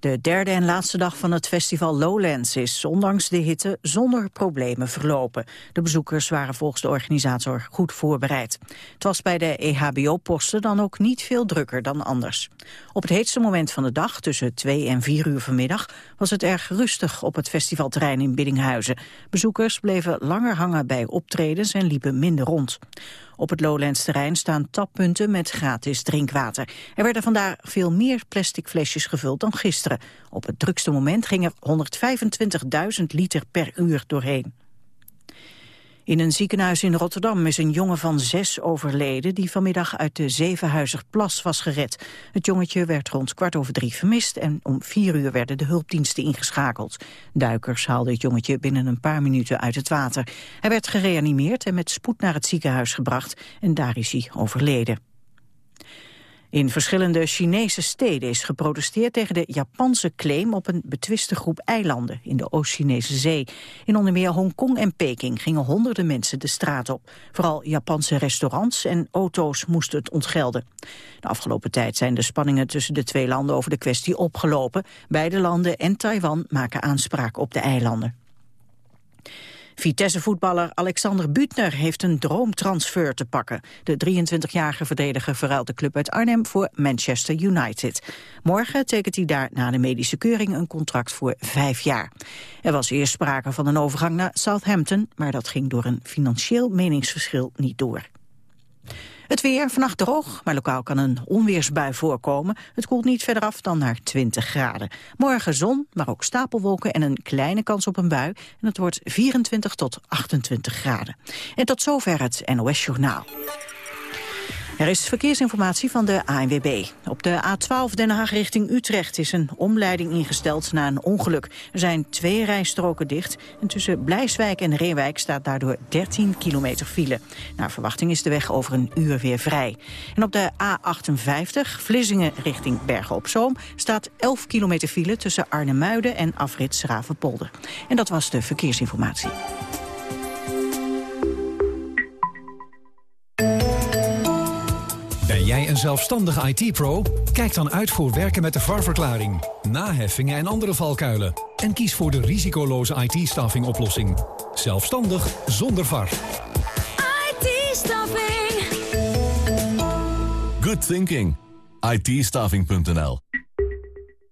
De derde en laatste dag van het festival Lowlands is, ondanks de hitte, zonder problemen verlopen. De bezoekers waren volgens de organisator goed voorbereid. Het was bij de EHBO-posten dan ook niet veel drukker dan anders. Op het heetste moment van de dag, tussen 2 en 4 uur vanmiddag, was het erg rustig op het festivalterrein in Biddinghuizen. Bezoekers bleven langer hangen bij optredens en liepen minder rond. Op het Lowlands-terrein staan tappunten met gratis drinkwater. Er werden vandaag veel meer plastic flesjes gevuld dan gisteren. Op het drukste moment ging er 125.000 liter per uur doorheen. In een ziekenhuis in Rotterdam is een jongen van zes overleden... die vanmiddag uit de Zevenhuizerplas was gered. Het jongetje werd rond kwart over drie vermist... en om vier uur werden de hulpdiensten ingeschakeld. Duikers haalden het jongetje binnen een paar minuten uit het water. Hij werd gereanimeerd en met spoed naar het ziekenhuis gebracht... en daar is hij overleden. In verschillende Chinese steden is geprotesteerd tegen de Japanse claim op een betwiste groep eilanden in de Oost-Chinese zee. In onder meer Hongkong en Peking gingen honderden mensen de straat op. Vooral Japanse restaurants en auto's moesten het ontgelden. De afgelopen tijd zijn de spanningen tussen de twee landen over de kwestie opgelopen. Beide landen en Taiwan maken aanspraak op de eilanden. Vitesse-voetballer Alexander Butner heeft een droomtransfer te pakken. De 23-jarige verdediger verruilt de club uit Arnhem voor Manchester United. Morgen tekent hij daar na de medische keuring een contract voor vijf jaar. Er was eerst sprake van een overgang naar Southampton, maar dat ging door een financieel meningsverschil niet door. Het weer, vannacht droog, maar lokaal kan een onweersbui voorkomen. Het koelt niet verder af dan naar 20 graden. Morgen zon, maar ook stapelwolken en een kleine kans op een bui. En het wordt 24 tot 28 graden. En tot zover het NOS Journaal. Er is verkeersinformatie van de ANWB. Op de A12 Den Haag richting Utrecht is een omleiding ingesteld na een ongeluk. Er zijn twee rijstroken dicht en tussen Blijswijk en Reewijk staat daardoor 13 kilometer file. Naar verwachting is de weg over een uur weer vrij. En op de A58 Vlissingen richting Bergen op Zoom staat 11 kilometer file tussen Arnhemuiden en afrit Schravenpolder. En dat was de verkeersinformatie. Jij een zelfstandige IT-pro? Kijk dan uit voor werken met de VAR-verklaring, naheffingen en andere valkuilen. En kies voor de risicoloze IT-staffing oplossing. Zelfstandig zonder VAR. IT-staffing. Good thinking. it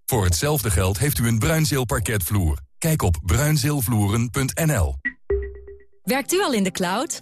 Voor hetzelfde geld heeft u een Bruinzeel parketvloer. Kijk op bruinzeelvloeren.nl. Werkt u al in de cloud?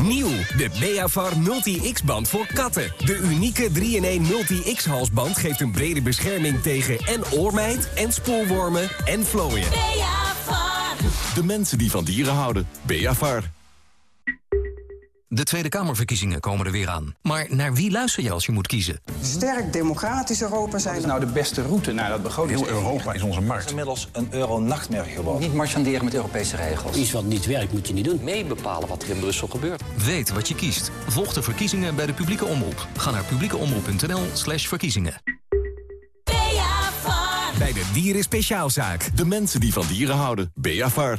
Nieuw, de Beavar Multi-X-band voor katten. De unieke 3-in-1 Multi-X-halsband geeft een brede bescherming tegen en oormijt... en spoorwormen en vlooien. Beavar. De mensen die van dieren houden. Beavar. De Tweede Kamerverkiezingen komen er weer aan. Maar naar wie luister je als je moet kiezen? Sterk democratisch Europa zijn. Wat is nou de beste route naar dat begroting? Heel Europa is onze markt. Het is inmiddels een euro-nachtmerrie geworden. Niet marchanderen met Europese regels. Iets wat niet werkt moet je niet doen. Mee bepalen wat er in Brussel gebeurt. Weet wat je kiest. Volg de verkiezingen bij de publieke omroep. Ga naar publiekeomroep.nl slash verkiezingen. Bij de Dieren Speciaalzaak. De mensen die van dieren houden. Beavar.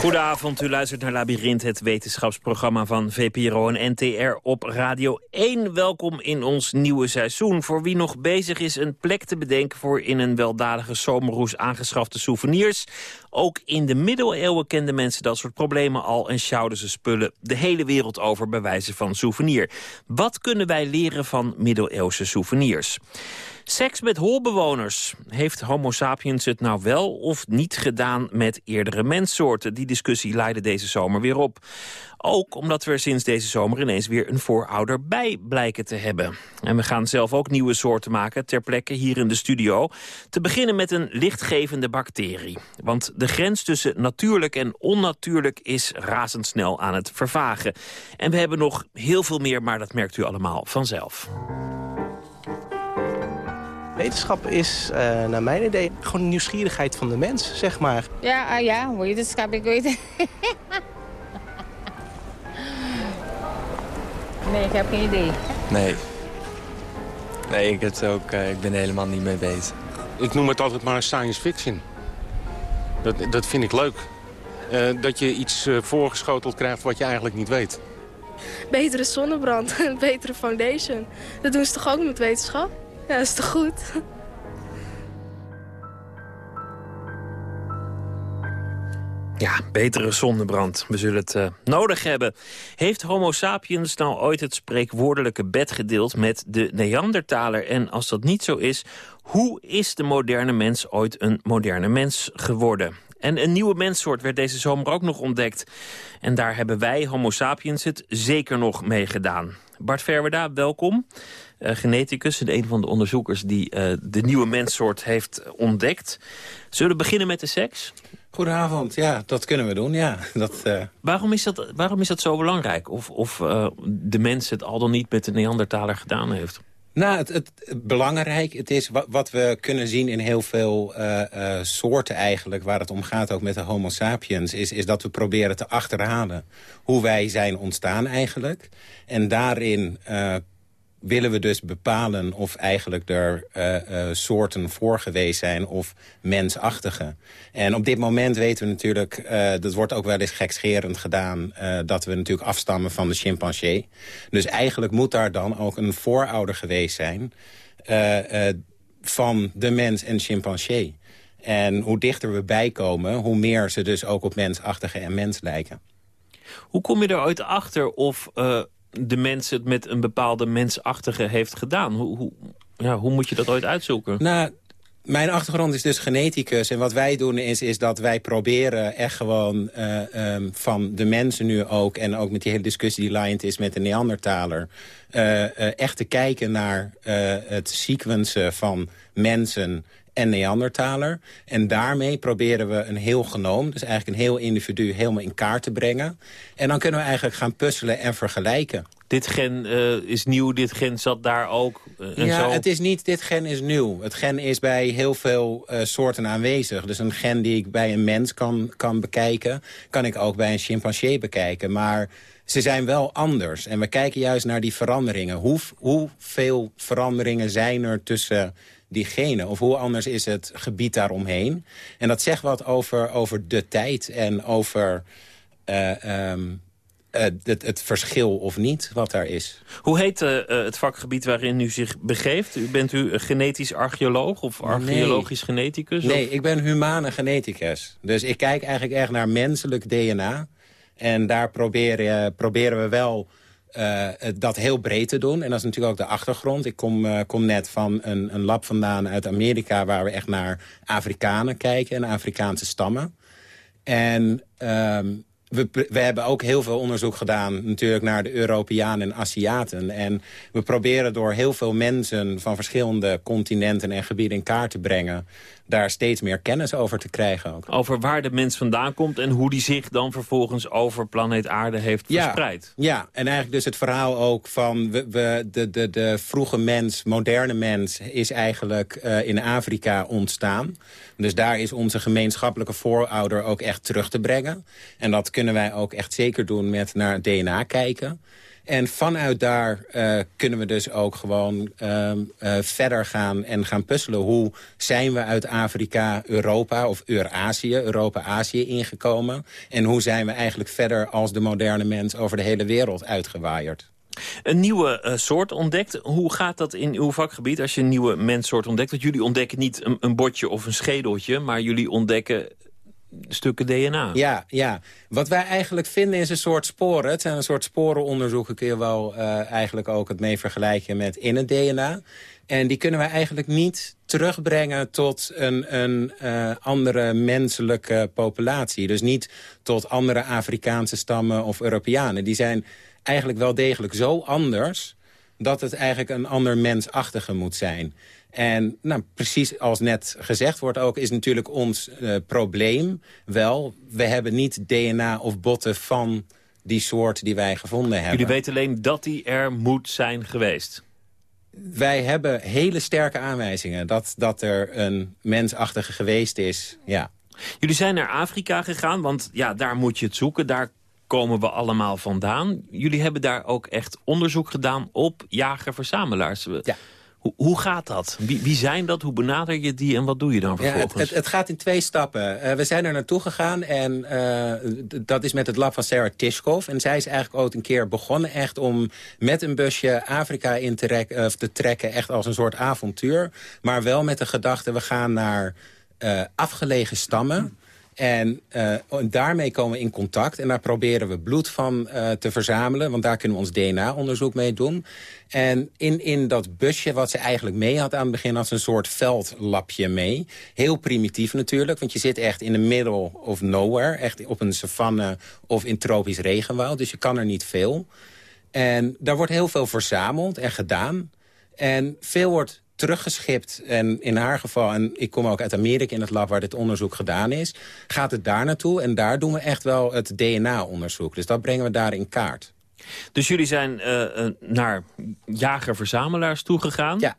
Goedenavond, u luistert naar Labyrinth, het wetenschapsprogramma van VPRO en NTR op Radio 1. Welkom in ons nieuwe seizoen. Voor wie nog bezig is een plek te bedenken voor in een weldadige zomerroes aangeschafte souvenirs. Ook in de middeleeuwen kenden mensen dat soort problemen al en sjouwden ze spullen de hele wereld over bij wijze van souvenir. Wat kunnen wij leren van middeleeuwse souvenirs? Seks met holbewoners. Heeft homo sapiens het nou wel of niet gedaan met eerdere menssoorten? Die discussie leidde deze zomer weer op. Ook omdat we er sinds deze zomer ineens weer een voorouder bij blijken te hebben. En we gaan zelf ook nieuwe soorten maken ter plekke hier in de studio. Te beginnen met een lichtgevende bacterie. Want de grens tussen natuurlijk en onnatuurlijk is razendsnel aan het vervagen. En we hebben nog heel veel meer, maar dat merkt u allemaal vanzelf. Wetenschap is, uh, naar mijn idee, gewoon de nieuwsgierigheid van de mens, zeg maar. Ja, uh, ja, wetenschap, ik weet Nee, ik heb geen idee. Nee. Nee, ik, het ook, uh, ik ben er helemaal niet mee bezig. Ik noem het altijd maar science fiction. Dat, dat vind ik leuk. Uh, dat je iets uh, voorgeschoteld krijgt wat je eigenlijk niet weet. Betere zonnebrand, betere foundation. Dat doen ze toch ook met wetenschap? Ja, is toch goed? Ja, betere zonnebrand. We zullen het uh, nodig hebben. Heeft homo sapiens nou ooit het spreekwoordelijke bed gedeeld met de Neandertaler? En als dat niet zo is, hoe is de moderne mens ooit een moderne mens geworden? En een nieuwe menssoort werd deze zomer ook nog ontdekt. En daar hebben wij, homo sapiens, het zeker nog mee gedaan. Bart Verwerda, welkom. Uh, geneticus en een van de onderzoekers die uh, de nieuwe menssoort heeft ontdekt. Zullen we beginnen met de seks? Goedenavond, ja, dat kunnen we doen, ja. Dat, uh... waarom, is dat, waarom is dat zo belangrijk? Of, of de mens het al dan niet met de Neandertaler gedaan heeft? Nou, het, belangrijk, het is wat, we kunnen zien in heel veel uh, soorten eigenlijk... waar het om gaat, ook met de homo sapiens... Is, is dat we proberen te achterhalen hoe wij zijn ontstaan eigenlijk. En daarin willen we dus bepalen of eigenlijk er uh, soorten voor geweest zijn of mensachtige. En op dit moment weten we natuurlijk, uh, dat wordt ook wel eens gekscherend gedaan... dat we natuurlijk afstammen van de chimpansee. Dus eigenlijk moet daar dan ook een voorouder geweest zijn... van de mens en chimpansee. En hoe dichter we bijkomen, hoe meer ze dus ook op mensachtige en mens lijken. Hoe kom je er ooit achter of de mens het met een bepaalde mensachtige heeft gedaan. Hoe, hoe, ja, hoe moet je dat ooit uitzoeken? Nou, mijn achtergrond is dus geneticus. En wat wij doen is, is dat wij proberen echt gewoon uh, um, van de mensen nu ook... en ook met die hele discussie die lijnt is met de Neandertaler... Uh, echt te kijken naar het sequencen van mensen en Neandertaler. En daarmee proberen we een heel genoom, dus eigenlijk een heel individu, helemaal in kaart te brengen. En dan kunnen we eigenlijk gaan puzzelen en vergelijken. Dit gen uh, is nieuw, dit gen zat daar ook. Uh, en ja, zo. het is niet, dit gen is nieuw. Het gen is bij heel veel uh, soorten aanwezig. Dus een gen die ik bij een mens kan, kan bekijken... kan ik ook bij een chimpansee bekijken. Maar ze zijn wel anders. En we kijken juist naar die veranderingen. Hoe, hoeveel veranderingen zijn er tussen diegene? Of hoe anders is het gebied daaromheen? En dat zegt wat over, over de tijd en over... Uh, um, uh, het, het, verschil of niet wat daar is. Hoe heet uh, het vakgebied waarin u zich begeeft? U bent u genetisch archeoloog of archeologisch nee. geneticus? Nee, of? ik ben humane geneticus. Dus ik kijk eigenlijk echt naar menselijk DNA. En daar proberen, proberen we wel uh, dat heel breed te doen. En dat is natuurlijk ook de achtergrond. Ik kom, uh, kom net van een, een lab vandaan uit Amerika... waar we echt naar Afrikanen kijken en Afrikaanse stammen. En um, we, we, hebben ook heel veel onderzoek gedaan natuurlijk naar de Europeanen en Aziaten. En we proberen door heel veel mensen van verschillende continenten en gebieden in kaart te brengen daar steeds meer kennis over te krijgen. Ook. Over waar de mens vandaan komt en hoe die zich dan vervolgens over planeet aarde heeft ja, verspreid. Ja, en eigenlijk dus het verhaal ook van we, we, de, de, de vroege mens, moderne mens... is eigenlijk uh, in Afrika ontstaan. Dus daar is onze gemeenschappelijke voorouder ook echt terug te brengen. En dat kunnen wij ook echt zeker doen met naar DNA kijken... En vanuit daar uh, kunnen we dus ook gewoon uh, uh, verder gaan en gaan puzzelen. Hoe zijn we uit Afrika, Europa of Eurazië, Europa-Azië ingekomen? En hoe zijn we eigenlijk verder als de moderne mens over de hele wereld uitgewaaierd? Een nieuwe uh, soort ontdekt. Hoe gaat dat in uw vakgebied als je een nieuwe menssoort ontdekt? Want jullie ontdekken niet een, een botje of een schedeltje... maar jullie ontdekken stukken DNA. Ja, ja, wat wij eigenlijk vinden is een soort sporen. Het zijn een soort sporenonderzoeken kun je wel uh, eigenlijk ook het mee vergelijken met in het DNA. En die kunnen wij eigenlijk niet terugbrengen tot een, een uh, andere menselijke populatie. Dus niet tot andere Afrikaanse stammen of Europeanen. Die zijn eigenlijk wel degelijk zo anders... dat het eigenlijk een ander mensachtige moet zijn. En nou, precies als net gezegd wordt ook, is natuurlijk ons uh, probleem wel... we hebben niet DNA of botten van die soort die wij gevonden hebben. Jullie weten alleen dat die er moet zijn geweest? Wij hebben hele sterke aanwijzingen dat, dat er een mensachtige geweest is, ja. Jullie zijn naar Afrika gegaan, want ja, daar moet je het zoeken. Daar komen we allemaal vandaan. Jullie hebben daar ook echt onderzoek gedaan op jager-verzamelaars. Ja. Hoe, hoe gaat dat? Wie, wie, zijn dat? Hoe benader je die en wat doe je dan vervolgens? Ja, het, het, gaat in twee stappen. Uh, we zijn er naartoe gegaan en uh, dat is met het lab van Sarah Tishkov. En zij is eigenlijk ook een keer begonnen echt om met een busje Afrika in te, rek, uh, te trekken. Echt als een soort avontuur. Maar wel met de gedachte, we gaan naar afgelegen stammen. En uh, daarmee komen we in contact. En daar proberen we bloed van uh, te verzamelen. Want daar kunnen we ons DNA-onderzoek mee doen. En in, in dat busje wat ze eigenlijk mee had aan het begin... ze een soort veldlapje mee. Heel primitief natuurlijk. Want je zit echt in the middle of nowhere. Echt op een savanne of in tropisch regenwoud. Dus je kan er niet veel. En daar wordt heel veel verzameld en gedaan. En veel wordt teruggeschipt. En in haar geval, en ik kom ook uit Amerika in het lab waar dit onderzoek gedaan is... gaat het daar naartoe en daar doen we echt wel het DNA-onderzoek. Dus dat brengen we daar in kaart. Dus jullie zijn uh, naar jager-verzamelaars toegegaan? Ja.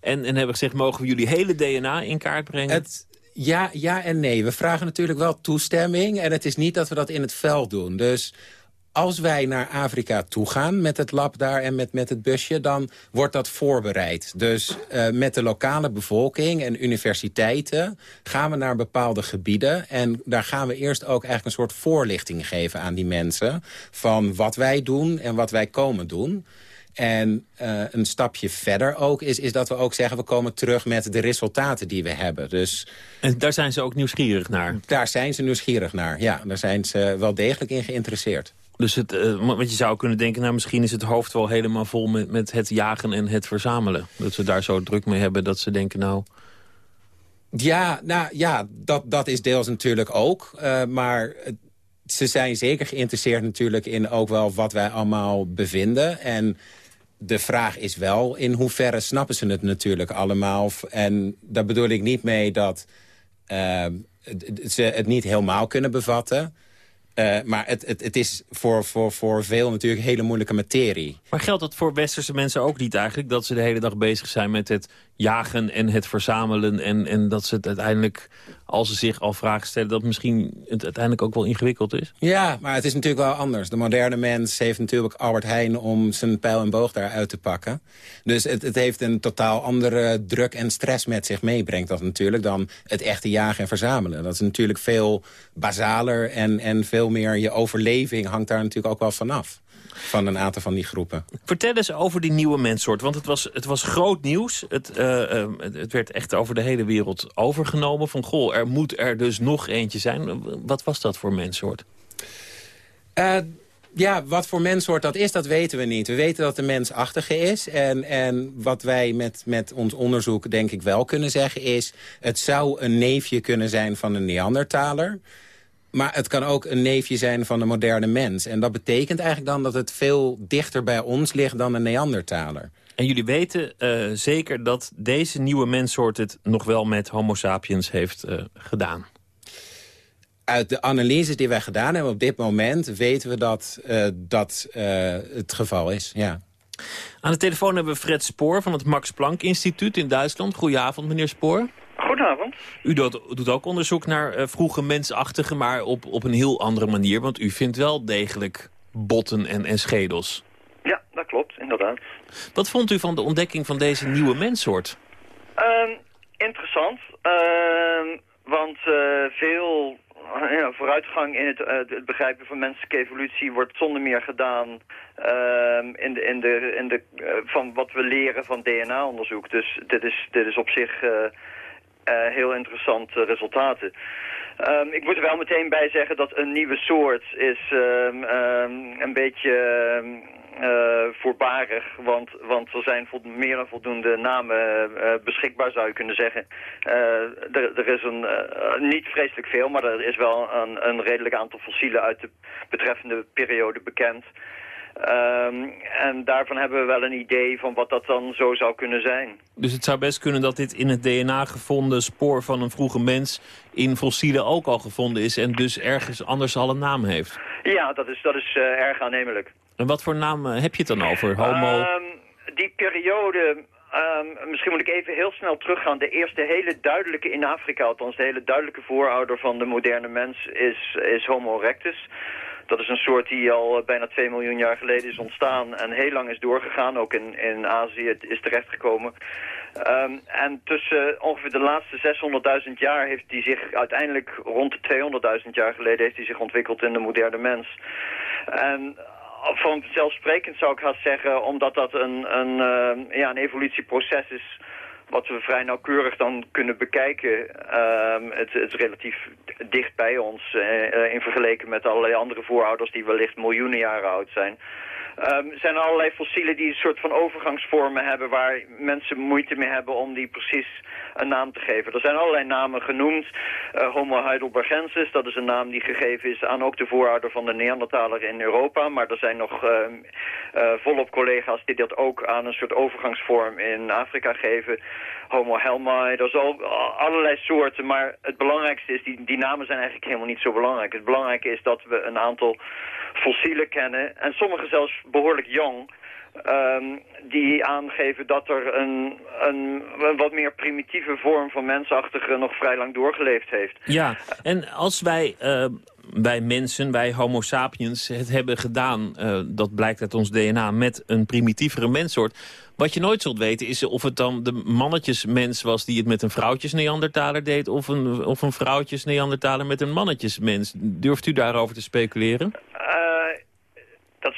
En, en hebben gezegd, mogen we jullie hele DNA in kaart brengen? Het, ja, ja en nee. We vragen natuurlijk wel toestemming. En het is niet dat we dat in het veld doen. Dus als wij naar Afrika toe gaan met het lab daar en met, met het busje... dan wordt dat voorbereid. Dus uh, met de lokale bevolking en universiteiten gaan we naar bepaalde gebieden... en daar gaan we eerst ook eigenlijk een soort voorlichting geven aan die mensen... van wat wij doen en wat wij komen doen... En uh, een stapje verder ook is, is dat we ook zeggen... we komen terug met de resultaten die we hebben. Dus, en daar zijn ze ook nieuwsgierig naar? Daar zijn ze nieuwsgierig naar, ja. Daar zijn ze wel degelijk in geïnteresseerd. Dus het, uh, je zou kunnen denken, nou misschien is het hoofd wel helemaal vol met, met het jagen en het verzamelen. Dat ze daar zo druk mee hebben dat ze denken, nou... Ja, nou ja, dat, dat is deels natuurlijk ook. Uh, maar ze zijn zeker geïnteresseerd natuurlijk in ook wel wat wij allemaal bevinden. En de vraag is wel, in hoeverre snappen ze het natuurlijk allemaal. En daar bedoel ik niet mee dat uh, ze het niet helemaal kunnen bevatten... Uh, maar het, het, het is voor, voor, voor veel natuurlijk hele moeilijke materie. Maar geldt dat voor westerse mensen ook niet eigenlijk? Dat ze de hele dag bezig zijn met het jagen en het verzamelen... en, en dat ze het uiteindelijk, als ze zich al vragen stellen... dat misschien het uiteindelijk ook wel ingewikkeld is? Ja, maar het is natuurlijk wel anders. De moderne mens heeft natuurlijk Albert Heijn... om zijn pijl en boog daar uit te pakken. Dus het, het heeft een totaal andere druk en stress met zich meebrengt dat natuurlijk... dan het echte jagen en verzamelen. Dat is natuurlijk veel basaler en, en veel meer... je overleving hangt daar natuurlijk ook wel vanaf van een aantal van die groepen. Vertel eens over die nieuwe menssoort, want het was, het was groot nieuws. Het, uh, het werd echt over de hele wereld overgenomen. Van goh, er moet er dus nog eentje zijn. Wat was dat voor menssoort? Uh, ja, wat voor menssoort dat is, dat weten we niet. We weten dat de mensachtige is. En, en wat wij met, met ons onderzoek denk ik wel kunnen zeggen is... het zou een neefje kunnen zijn van een Neandertaler... Maar het kan ook een neefje zijn van de moderne mens. En dat betekent eigenlijk dan dat het veel dichter bij ons ligt dan een Neandertaler. En jullie weten uh, zeker dat deze nieuwe menssoort het nog wel met homo sapiens heeft uh, gedaan? Uit de analyses die wij gedaan hebben op dit moment... weten we dat uh, dat het geval is, ja. Aan de telefoon hebben we Fred Spoor van het Max Planck Instituut in Duitsland. Goedenavond, meneer Spoor. Goedenavond. U doet, doet ook onderzoek naar uh, vroege mensachtige, maar op, op een heel andere manier. Want u vindt wel degelijk botten en, en schedels. Ja, dat klopt, inderdaad. Wat vond u van de ontdekking van deze nieuwe menssoort? Uh, interessant, uh, want uh, veel ja, vooruitgang in het, uh, het, begrijpen van menselijke evolutie wordt zonder meer gedaan uh, in de, in de, in de, uh, van wat we leren van DNA-onderzoek. Dus dit is, dit is op zich uh, heel interessante resultaten. Um, ik moet er wel meteen bij zeggen dat een nieuwe soort is um, um, een beetje voorbarig, want, want er zijn meer dan voldoende namen uh, beschikbaar, zou je kunnen zeggen. Er, er, is een, niet vreselijk veel, maar er is wel een, een redelijk aantal fossielen uit de betreffende periode bekend. Um, en daarvan hebben we wel een idee van wat dat dan zo zou kunnen zijn. Dus het zou best kunnen dat dit in het DNA gevonden spoor van een vroege mens in fossielen ook al gevonden is en dus ergens anders al een naam heeft? Ja, dat is, dat is uh, erg aannemelijk. En wat voor naam uh, heb je het dan over? Homo? Um, die periode, um, misschien moet ik even heel snel teruggaan. De eerste hele duidelijke in Afrika, althans de hele duidelijke voorouder van de moderne mens is, is Homo erectus. Dat is een soort die al eh, bijna 2 miljoen jaar geleden is ontstaan en heel lang is doorgegaan. Ook in, in Azië is terechtgekomen. Um, en tussen ongeveer de laatste 600.000 jaar heeft hij zich uiteindelijk rond de 200.000 jaar geleden heeft hij zich ontwikkeld in de moderne mens. En vanzelfsprekend zou ik haast zeggen, omdat dat een, een, uh, ja, een evolutieproces is wat we vrij nauwkeurig dan kunnen bekijken. Uh, het, het, is relatief dicht bij ons uh, in vergelijking met allerlei andere voorouders die wellicht miljoenen jaren oud zijn. Um, er zijn allerlei fossielen die een soort van overgangsvormen hebben... waar mensen moeite mee hebben om die precies een naam te geven. Er zijn allerlei namen genoemd. Uh, Homo heidelbergensis, dat is een naam die gegeven is aan ook de voorouder van de Neandertaler in Europa. Maar er zijn nog uh, uh, volop collega's die dat ook aan een soort overgangsvorm in Afrika geven. Homo helmai, er zijn allerlei soorten. Maar het belangrijkste is, die, die namen zijn eigenlijk helemaal niet zo belangrijk. Het belangrijke is dat we een aantal fossielen kennen. En sommige zelfs behoorlijk jong. Um, die aangeven dat er een, een, een, wat meer primitieve vorm van mensachtige nog vrij lang doorgeleefd heeft. Ja, en als wij, uh, wij mensen, wij homo sapiens, het hebben gedaan... Uh, dat blijkt uit ons DNA, met een primitievere menssoort... Wat je nooit zult weten is of het dan de mannetjesmens was... die het met een vrouwtjes-Neandertaler deed... of een, of een vrouwtjes-Neandertaler met een mannetjesmens. Durft u daarover te speculeren? dat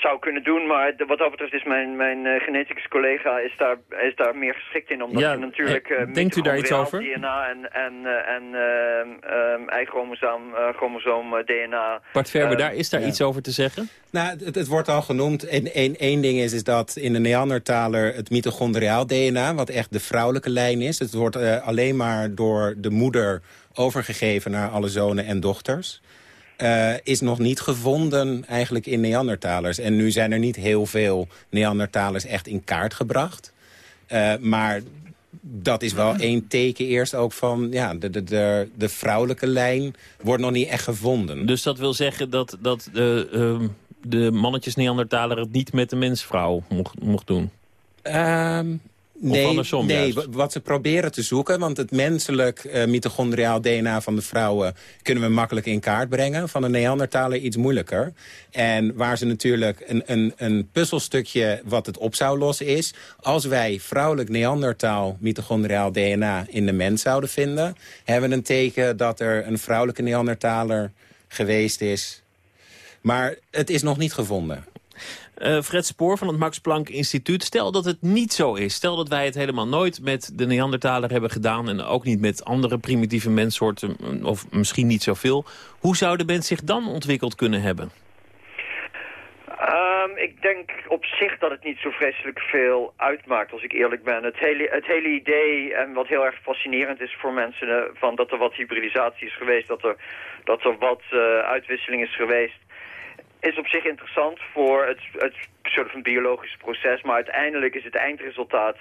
zou kunnen doen, maar wat dat betreft is mijn, mijn uh, geneticus collega is daar, is daar meer geschikt in. Omdat ja, je natuurlijk uh, denkt u daar iets over? DNA en, en, uh, en uh, eigen chromosoom, chromosoom DNA. Bart Verber, daar is daar iets over te zeggen? Nou, het, het wordt al genoemd. Eén ding is, is dat in de Neandertaler het mitochondriaal DNA... wat echt de vrouwelijke lijn is. Het wordt alleen maar door de moeder overgegeven naar alle zonen en dochters. Uh, is nog niet gevonden eigenlijk in Neandertalers. En nu zijn er niet heel veel Neandertalers echt in kaart gebracht. Uh, maar dat is wel één teken eerst ook van... ja, de, de, de, de, vrouwelijke lijn wordt nog niet echt gevonden. Dus dat wil zeggen dat, dat de, uh, de mannetjes Neandertaler... het niet met de mensvrouw mocht, mocht doen? Um, nee, nee wat ze proberen te zoeken... want het menselijk uh, mitochondriaal DNA van de vrouwen... kunnen we makkelijk in kaart brengen. Van de Neandertaler iets moeilijker. En waar ze natuurlijk een, een, een puzzelstukje wat het op zou lossen is... als wij vrouwelijk Neandertaal mitochondriaal DNA in de mens zouden vinden... hebben we een teken dat er een vrouwelijke Neandertaler geweest is... Maar het is nog niet gevonden. Uh, Fred Spoor van het Max Planck Instituut. Stel dat het niet zo is. Stel dat wij het helemaal nooit met de Neandertaler hebben gedaan... en ook niet met andere primitieve menssoorten, of misschien niet zoveel. Hoe zou de mens zich dan ontwikkeld kunnen hebben? Um, ik denk op zich dat het niet zo vreselijk veel uitmaakt, als ik eerlijk ben. Het hele, het hele idee, en wat heel erg fascinerend is voor mensen... Uh, van dat er wat hybridisatie is geweest, dat er, dat er wat uh, uitwisseling is geweest is op zich interessant voor het, het soort van biologische proces. Maar uiteindelijk is het eindresultaat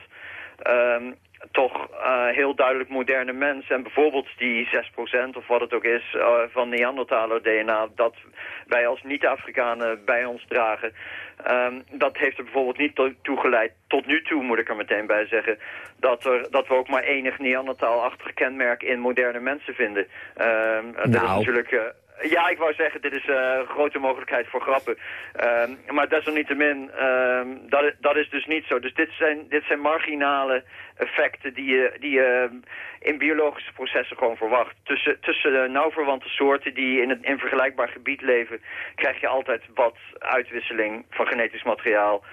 um, toch uh, heel duidelijk moderne mens. En bijvoorbeeld die 6% of wat het ook is uh, van Neandertaler DNA... dat wij als niet-Afrikanen bij ons dragen... Um, dat heeft er bijvoorbeeld niet to toegeleid, tot nu toe moet ik er meteen bij zeggen... dat, er, dat we ook maar enig Neandertaalachtig kenmerk in moderne mensen vinden. Um, nou. Dat is natuurlijk... Uh, ja, ik wou zeggen, dit is uh, een grote mogelijkheid voor grappen. Um, maar desalniettemin, um, dat, dat is dus niet zo. Dus dit zijn, dit zijn marginale effecten die je, die je in biologische processen gewoon verwacht. Tussen, tussen nauw verwante soorten die in een in vergelijkbaar gebied leven... krijg je altijd wat uitwisseling van genetisch materiaal...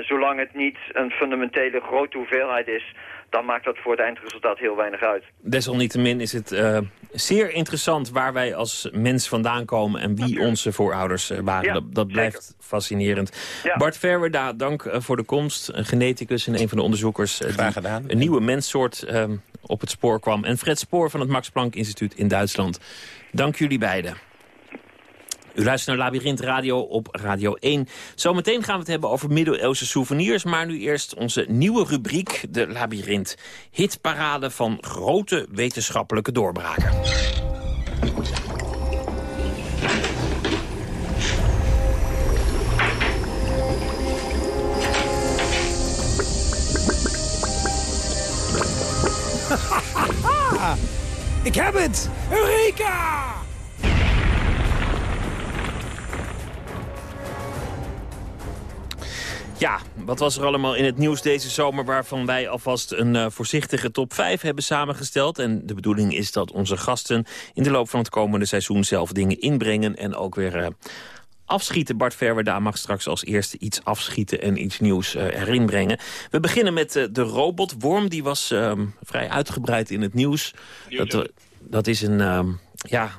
zolang het niet een fundamentele grote hoeveelheid is dan maakt dat voor het eindresultaat heel weinig uit. Desalniettemin is het uh, zeer interessant waar wij als mens vandaan komen... en wie onze voorouders uh, waren. dat, dat blijft fascinerend. Bart Verwerda, dank voor de komst. Een geneticus en een van de onderzoekers... Graag gedaan. een nieuwe menssoort op het spoor kwam. En Fred Spoor van het Max Planck Instituut in Duitsland. Dank jullie beiden. U luistert naar Labyrinth Radio op Radio 1. Zometeen gaan we het hebben over middeleeuwse souvenirs. Maar nu eerst onze nieuwe rubriek, de Labyrinth. Hitparade van grote wetenschappelijke doorbraken. Ik heb het! Eureka! Ja, wat was er allemaal in het nieuws deze zomer... waarvan wij alvast een uh, voorzichtige top 5 hebben samengesteld. En de bedoeling is dat onze gasten in de loop van het komende seizoen... zelf dingen inbrengen en ook weer uh, afschieten. Bart Verwerda mag straks als eerste iets afschieten en iets nieuws uh, erin brengen. We beginnen met de robotworm. Die was ehm, vrij uitgebreid in het nieuws. Dat, dat is een, ehm, ja,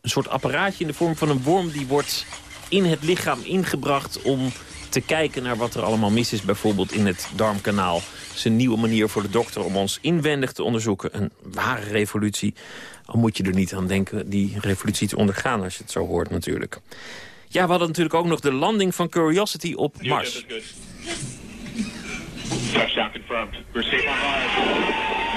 een soort apparaatje in de vorm van een worm... die wordt in het lichaam ingebracht om te kijken naar wat er allemaal mis is. Bijvoorbeeld in het darmkanaal. Het is een nieuwe manier voor de dokter om ons inwendig te onderzoeken. Een ware revolutie. Al moet je er niet aan denken die revolutie te ondergaan als je het zo hoort natuurlijk. Ja, we hadden natuurlijk ook nog de landing van Curiosity op Mars. Touchdown confirmed. We're safe on Mars.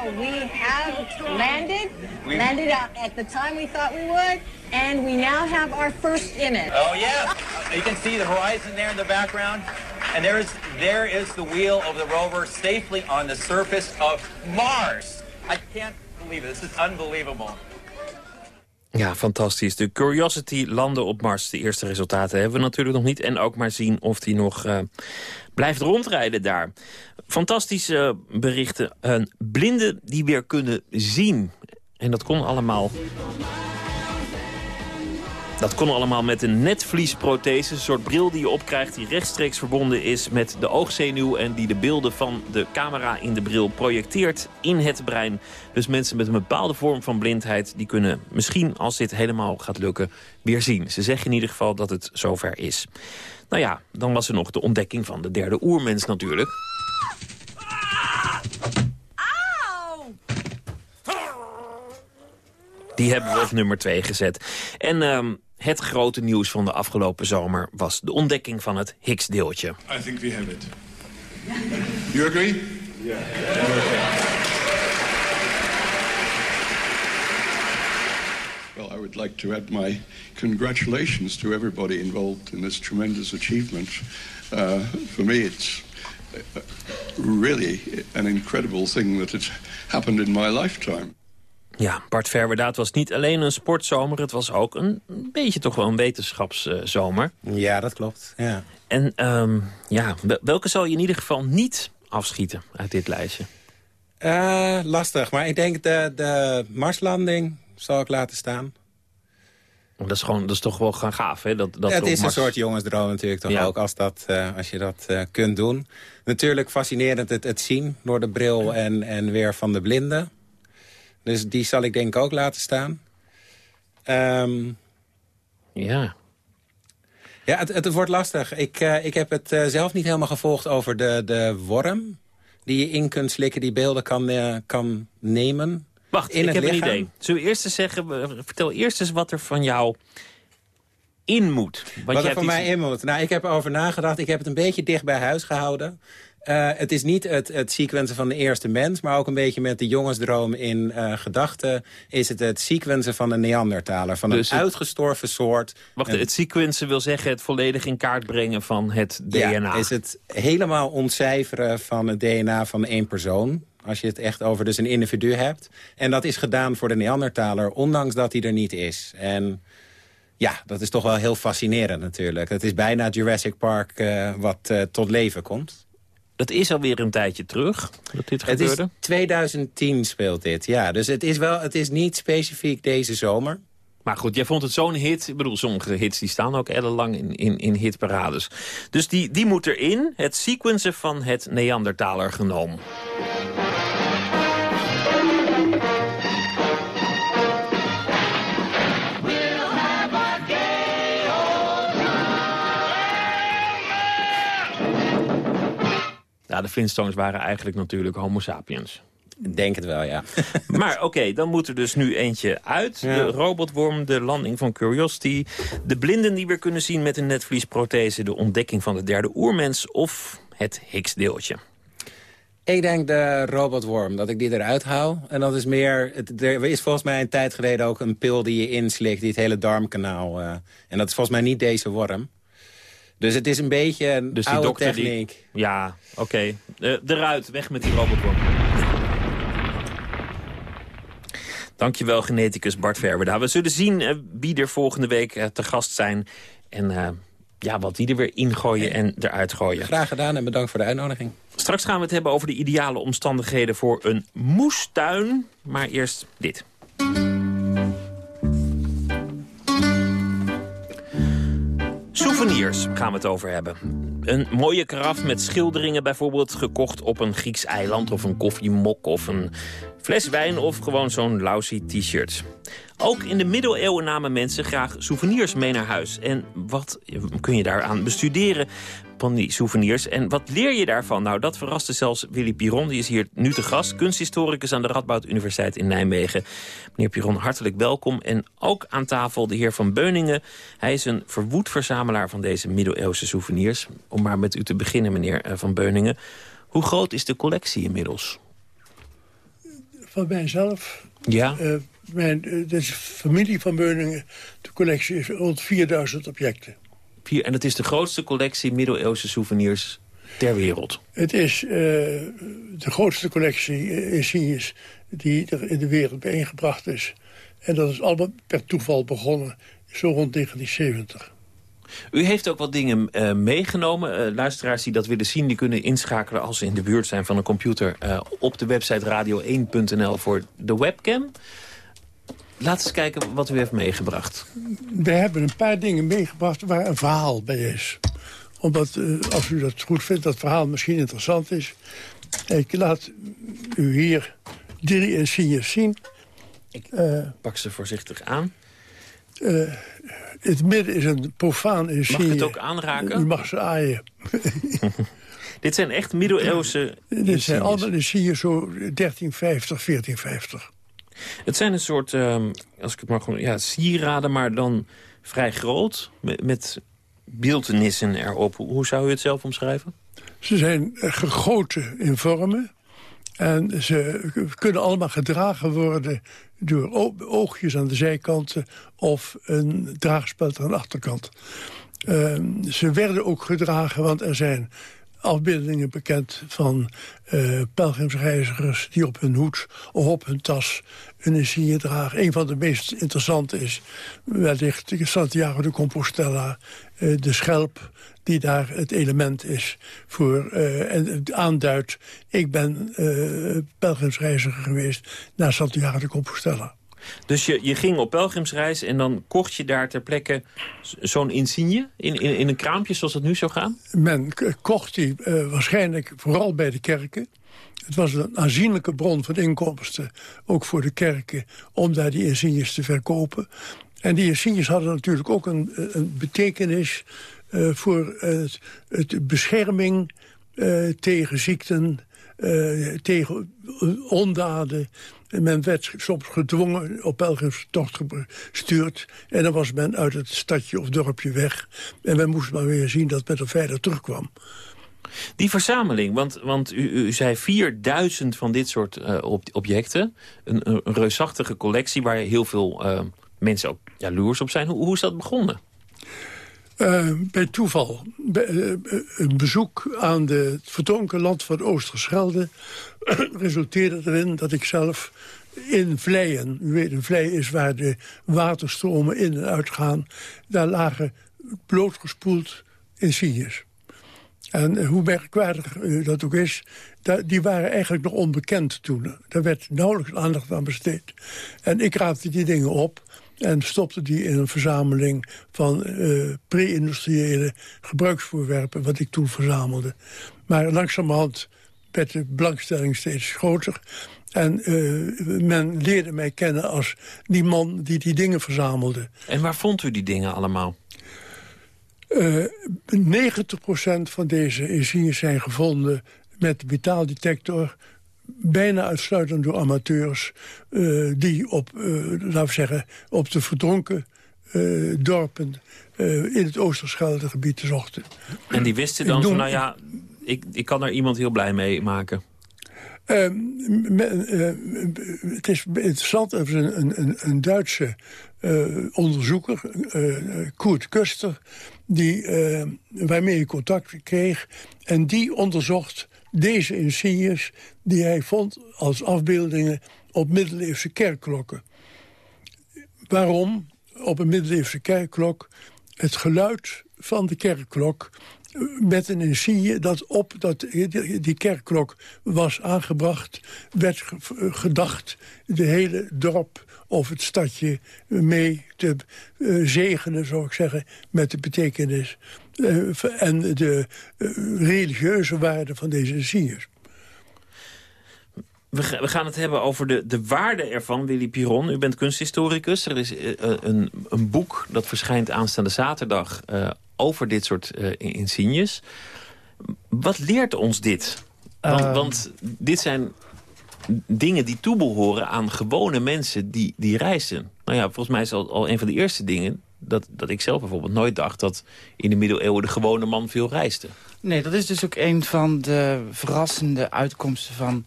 We have landed, landed at the time we thought we would, and we now have our first image. Oh yeah, you can see the horizon there in the background, and there is there is the wheel of the rover safely on the surface of Mars. I can't believe it. This is unbelievable. Ja, fantastisch. De Curiosity landen op Mars. De eerste resultaten hebben we natuurlijk nog niet. En ook maar zien of die nog uh, blijft rondrijden daar. Fantastische berichten. Een blinde die weer kunnen zien. En dat kon allemaal dat kon allemaal met een netvliesprothese, een soort bril die je opkrijgt... die rechtstreeks verbonden is met de oogzenuw... en die de beelden van de camera in de bril projecteert in het brein. Dus mensen met een bepaalde vorm van blindheid... die kunnen misschien, als dit helemaal gaat lukken, weer zien. Ze zeggen in ieder geval dat het zover is. Nou ja, dan was er nog de ontdekking van de derde oermens natuurlijk. Die hebben we op nummer 2 gezet. En um, het grote nieuws van de afgelopen zomer was de ontdekking van het Higgs-deeltje. I think we have it. You agree? Yeah. Well, I would like to add my congratulations to everybody involved in this tremendous achievement. Uh, for me, it's really an incredible thing that it's happened in my lifetime. Ja, Bart Verwerda, het was niet alleen een sportzomer... het was ook een beetje toch wel een wetenschapszomer. ja, dat klopt. Ja. En um, ja, welke zal je in ieder geval niet afschieten uit dit lijstje? Uh, lastig, maar ik denk de, de Marslanding zal ik laten staan. Dat is, gewoon, dat is toch wel gaan gaaf, hè? Dat, dat ja, het is een soort jongensdroom natuurlijk toch ook, als, dat, uh, als je dat uh, kunt doen. Natuurlijk fascinerend het, het zien door de bril en, en weer van de blinden. Dus die zal ik denk ik ook laten staan. Um, ja. Ja, het, het, wordt lastig. Ik, uh, ik heb het zelf niet helemaal gevolgd over de, de worm... die je in kunt slikken, die beelden kan, kan nemen. Wacht, in ik heb lichaam. een idee. Zullen we eerst eens zeggen... Vertel eerst eens wat er van jou in moet. Want wat er van mij in moet? Nou, ik heb erover nagedacht. Ik heb het een beetje dicht bij huis gehouden. Uh, het is niet het, het sequencen van de eerste mens... maar ook een beetje met de jongensdroom in uh, gedachten... is het het sequencen van een Neandertaler. Van dus een het, uitgestorven soort. Wacht, het sequencen wil zeggen het volledig in kaart brengen van het DNA. Ja, is het helemaal ontcijferen van het DNA van één persoon. Als je het echt over dus een individu hebt. En dat is gedaan voor de Neandertaler, ondanks dat hij er niet is. En... Ja, dat is toch wel heel fascinerend natuurlijk. Het is bijna Jurassic Park uh, wat uh, tot leven komt. Dat is alweer een tijdje terug dat dit het gebeurde? Is 2010 speelt dit, ja. Dus het is, wel, het is niet specifiek deze zomer. Maar goed, jij vond het zo'n hit. Ik bedoel, sommige hits die staan ook ellenlang in, in, in hitparades. Dus die, die moet erin. Het sequencen van het Neandertaler genoom. Ja, de Flintstones waren eigenlijk natuurlijk homo sapiens. Denk het wel, ja. maar oké, dan moet er dus nu eentje uit. De robotworm, de landing van Curiosity. De blinden die weer kunnen zien met een netvliesprothese. De ontdekking van de derde oermens. Of het Higgs-deeltje. Ik denk de robotworm, dat ik die eruit haal. En dat is meer... Het, er is volgens mij een tijd geleden ook een pil die je inslikt... die het hele darmkanaal... Uh, en dat is volgens mij niet deze worm. Dus het is een beetje een dus die oude techniek. Die, ja, oké. Okay. Uh, eruit, weg met die robotworm. Dankjewel, geneticus Bart Verber. Nou, we zullen zien uh, wie er volgende week uh, te gast zijn. En ja, wat die er weer ingooien en eruit gooien. Graag gedaan en bedankt voor de uitnodiging. Straks gaan we het hebben over de ideale omstandigheden voor een moestuin. Maar eerst dit. Souvenirs gaan we het over hebben. Een mooie karaf met schilderingen bijvoorbeeld gekocht op een Grieks eiland... of een koffiemok of een fles wijn of gewoon zo'n lousy t-shirt. Ook in de middeleeuwen namen mensen graag souvenirs mee naar huis. En wat kun je daaraan bestuderen souvenirs? En wat leer je daarvan? Nou, dat verraste zelfs Willy Piron. Die is hier nu te gast, kunsthistoricus aan de Radboud Universiteit in Nijmegen. Meneer Piron, hartelijk welkom. En ook aan tafel de heer Van Beuningen. Hij is een verwoed verzamelaar van deze middeleeuwse souvenirs. Om maar met u te beginnen, meneer eh, Van Beuningen. Hoe groot is de collectie inmiddels? Van mijzelf? Ja. Uh, mijn, uh, de familie van Beuningen, de collectie is rond 4000 objecten. En het is de grootste collectie middeleeuwse souvenirs ter wereld? Het is uh, de grootste collectie insignes die er in de wereld bijeengebracht is. En dat is allemaal per toeval begonnen, zo rond 1970. U heeft ook wat dingen uh, meegenomen. Uh, luisteraars die dat willen zien, die kunnen inschakelen... als ze in de buurt zijn van een computer... Uh, op de website radio1.nl voor de webcam. Laten we eens kijken wat u heeft meegebracht. We hebben een paar dingen meegebracht waar een verhaal bij is. Omdat, als u dat goed vindt, dat verhaal misschien interessant is. Ik laat u hier drie insignes zien. Ik pak ze voorzichtig aan. Uh, het midden is een profaan insigne. Mag ik het ook aanraken? U mag ze aaien. Dit zijn echt middeleeuwse Dit zijn allemaal insignes zo 1350, 1450. Het zijn een soort, um, als ik het maar gewoon, ja, sieraden, maar dan vrij groot. Met, met beeldenissen erop. Hoe zou u het zelf omschrijven? Ze zijn gegoten in vormen. En ze kunnen allemaal gedragen worden door oogjes aan de zijkanten of een draagspeld aan de achterkant. Uh, ze werden ook gedragen, want er zijn afbeeldingen bekend van uh, pelgrimsreizigers... die op hun hoed of op hun tas een insigne dragen. Een van de meest interessante is wellicht Santiago de Compostela... Uh, de schelp die daar het element is voor uh, en aanduidt... ik ben pelgrimsreiziger geweest naar Santiago de Compostela. Dus je, je ging op pelgrimsreis en dan kocht je daar ter plekke zo'n insigne in, in, in, een kraampje zoals het nu zou gaan? Men kocht die uh, waarschijnlijk vooral bij de kerken. Het was een aanzienlijke bron van inkomsten, ook voor de kerken, om daar die insignes te verkopen. En die insignes hadden natuurlijk ook een, een betekenis uh, voor het, het bescherming uh, tegen ziekten, tegen ondaden. Men werd soms gedwongen op pelgrimstocht gestuurd. En dan was men uit het stadje of dorpje weg. En men moest maar weer zien dat men er veilig terugkwam. Die verzameling, want, want u, u zei 4000 van dit soort uh, objecten. Een, reusachtige collectie waar heel veel uh, mensen ook jaloers op zijn. Hoe, hoe is dat begonnen? Uh, bij toeval. Een bezoek aan de, het vertonken land van Oosterschelde... resulteerde erin dat ik zelf in vleien... u weet, een vlei is waar de waterstromen in en uit gaan... daar lagen blootgespoeld insignes. En hoe merkwaardig dat ook is, die waren eigenlijk nog onbekend toen. Daar werd nauwelijks aandacht aan besteed. En ik raapte die dingen op en stopte die in een verzameling van uh, pre-industriële gebruiksvoorwerpen... wat ik toen verzamelde. Maar langzamerhand werd de belangstelling steeds groter. En uh, men leerde mij kennen als die man die die dingen verzamelde. En waar vond u die dingen allemaal? Uh, 90% van deze insignes zijn gevonden met de metaaldetector bijna uitsluitend door amateurs... Uh, die op, uh, laten we zeggen, op de verdronken uh, dorpen in het Oosterscheldegebied zochten. En die wisten dan van, nou ja, ik, ik kan er iemand heel blij mee maken. Uh, uh, het is interessant, er is een, een, een Duitse uh, onderzoeker, Kurt Kuster... Die, waarmee ik contact kreeg. En die onderzocht deze insignes die hij vond als afbeeldingen op middeleeuwse kerkklokken. Waarom op een middeleeuwse kerkklok het geluid van de kerkklok met een insigne dat op dat die kerkklok was aangebracht... werd gedacht de hele dorp of het stadje mee te uh, zegenen, zou ik zeggen... met de betekenis uh, en de uh, religieuze waarde van deze insignes. We, gaan het hebben over de, de waarde ervan, Willy Piron. U bent kunsthistoricus. Er is een, een boek dat verschijnt aanstaande zaterdag over dit soort uh, insignes. Wat leert ons dit? Want, uh, want, dit zijn dingen die toebehoren aan gewone mensen die, die reizen. Nou ja, volgens mij is al, al een van de eerste dingen... Dat, dat ik zelf bijvoorbeeld nooit dacht dat in de middeleeuwen... de gewone man veel reisde. Nee, dat is dus ook een van de verrassende uitkomsten van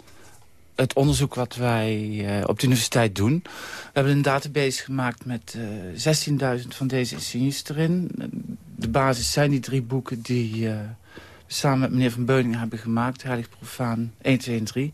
het onderzoek wat wij uh, op de universiteit doen. We hebben een database gemaakt met uh, 16.000 van deze insignes erin. De basis zijn die drie boeken die uh, we samen met meneer Van Beuningen hebben gemaakt. Heilig Profaan 1, 2 en 3.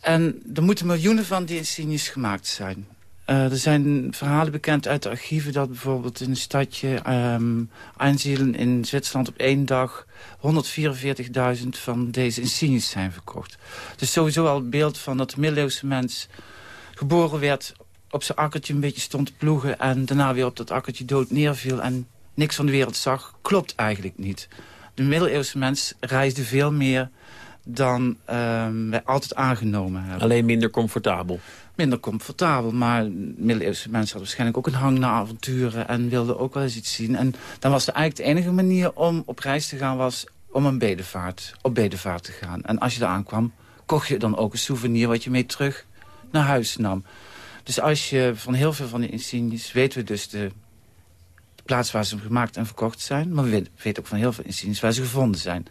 En er moeten miljoenen van die insignes gemaakt zijn. Uh, er zijn verhalen bekend uit de archieven dat bijvoorbeeld in een stadje um, Einzielen in Zwitserland op één dag 144.000 van deze insignes zijn verkocht. Dus sowieso al het beeld van dat de middeleeuwse mens geboren werd, op zijn akkertje een beetje stond te ploegen en daarna weer op dat akkertje dood neerviel en niks van de wereld zag, klopt eigenlijk niet. De middeleeuwse mens reisde veel meer dan um, wij altijd aangenomen hebben. Alleen minder comfortabel? Minder comfortabel, maar middeleeuwse mensen hadden waarschijnlijk ook een hang naar avonturen... en wilden ook wel eens iets zien. En dan was er eigenlijk de enige manier om op reis te gaan... was om een bedevaart, op bedevaart te gaan. En als je daar aankwam, kocht je dan ook een souvenir... wat je mee terug naar huis nam. Dus als je van heel veel van die insignes... weten we dus de, de plaats waar ze gemaakt en verkocht zijn... maar we weten ook van heel veel insignes waar ze gevonden zijn.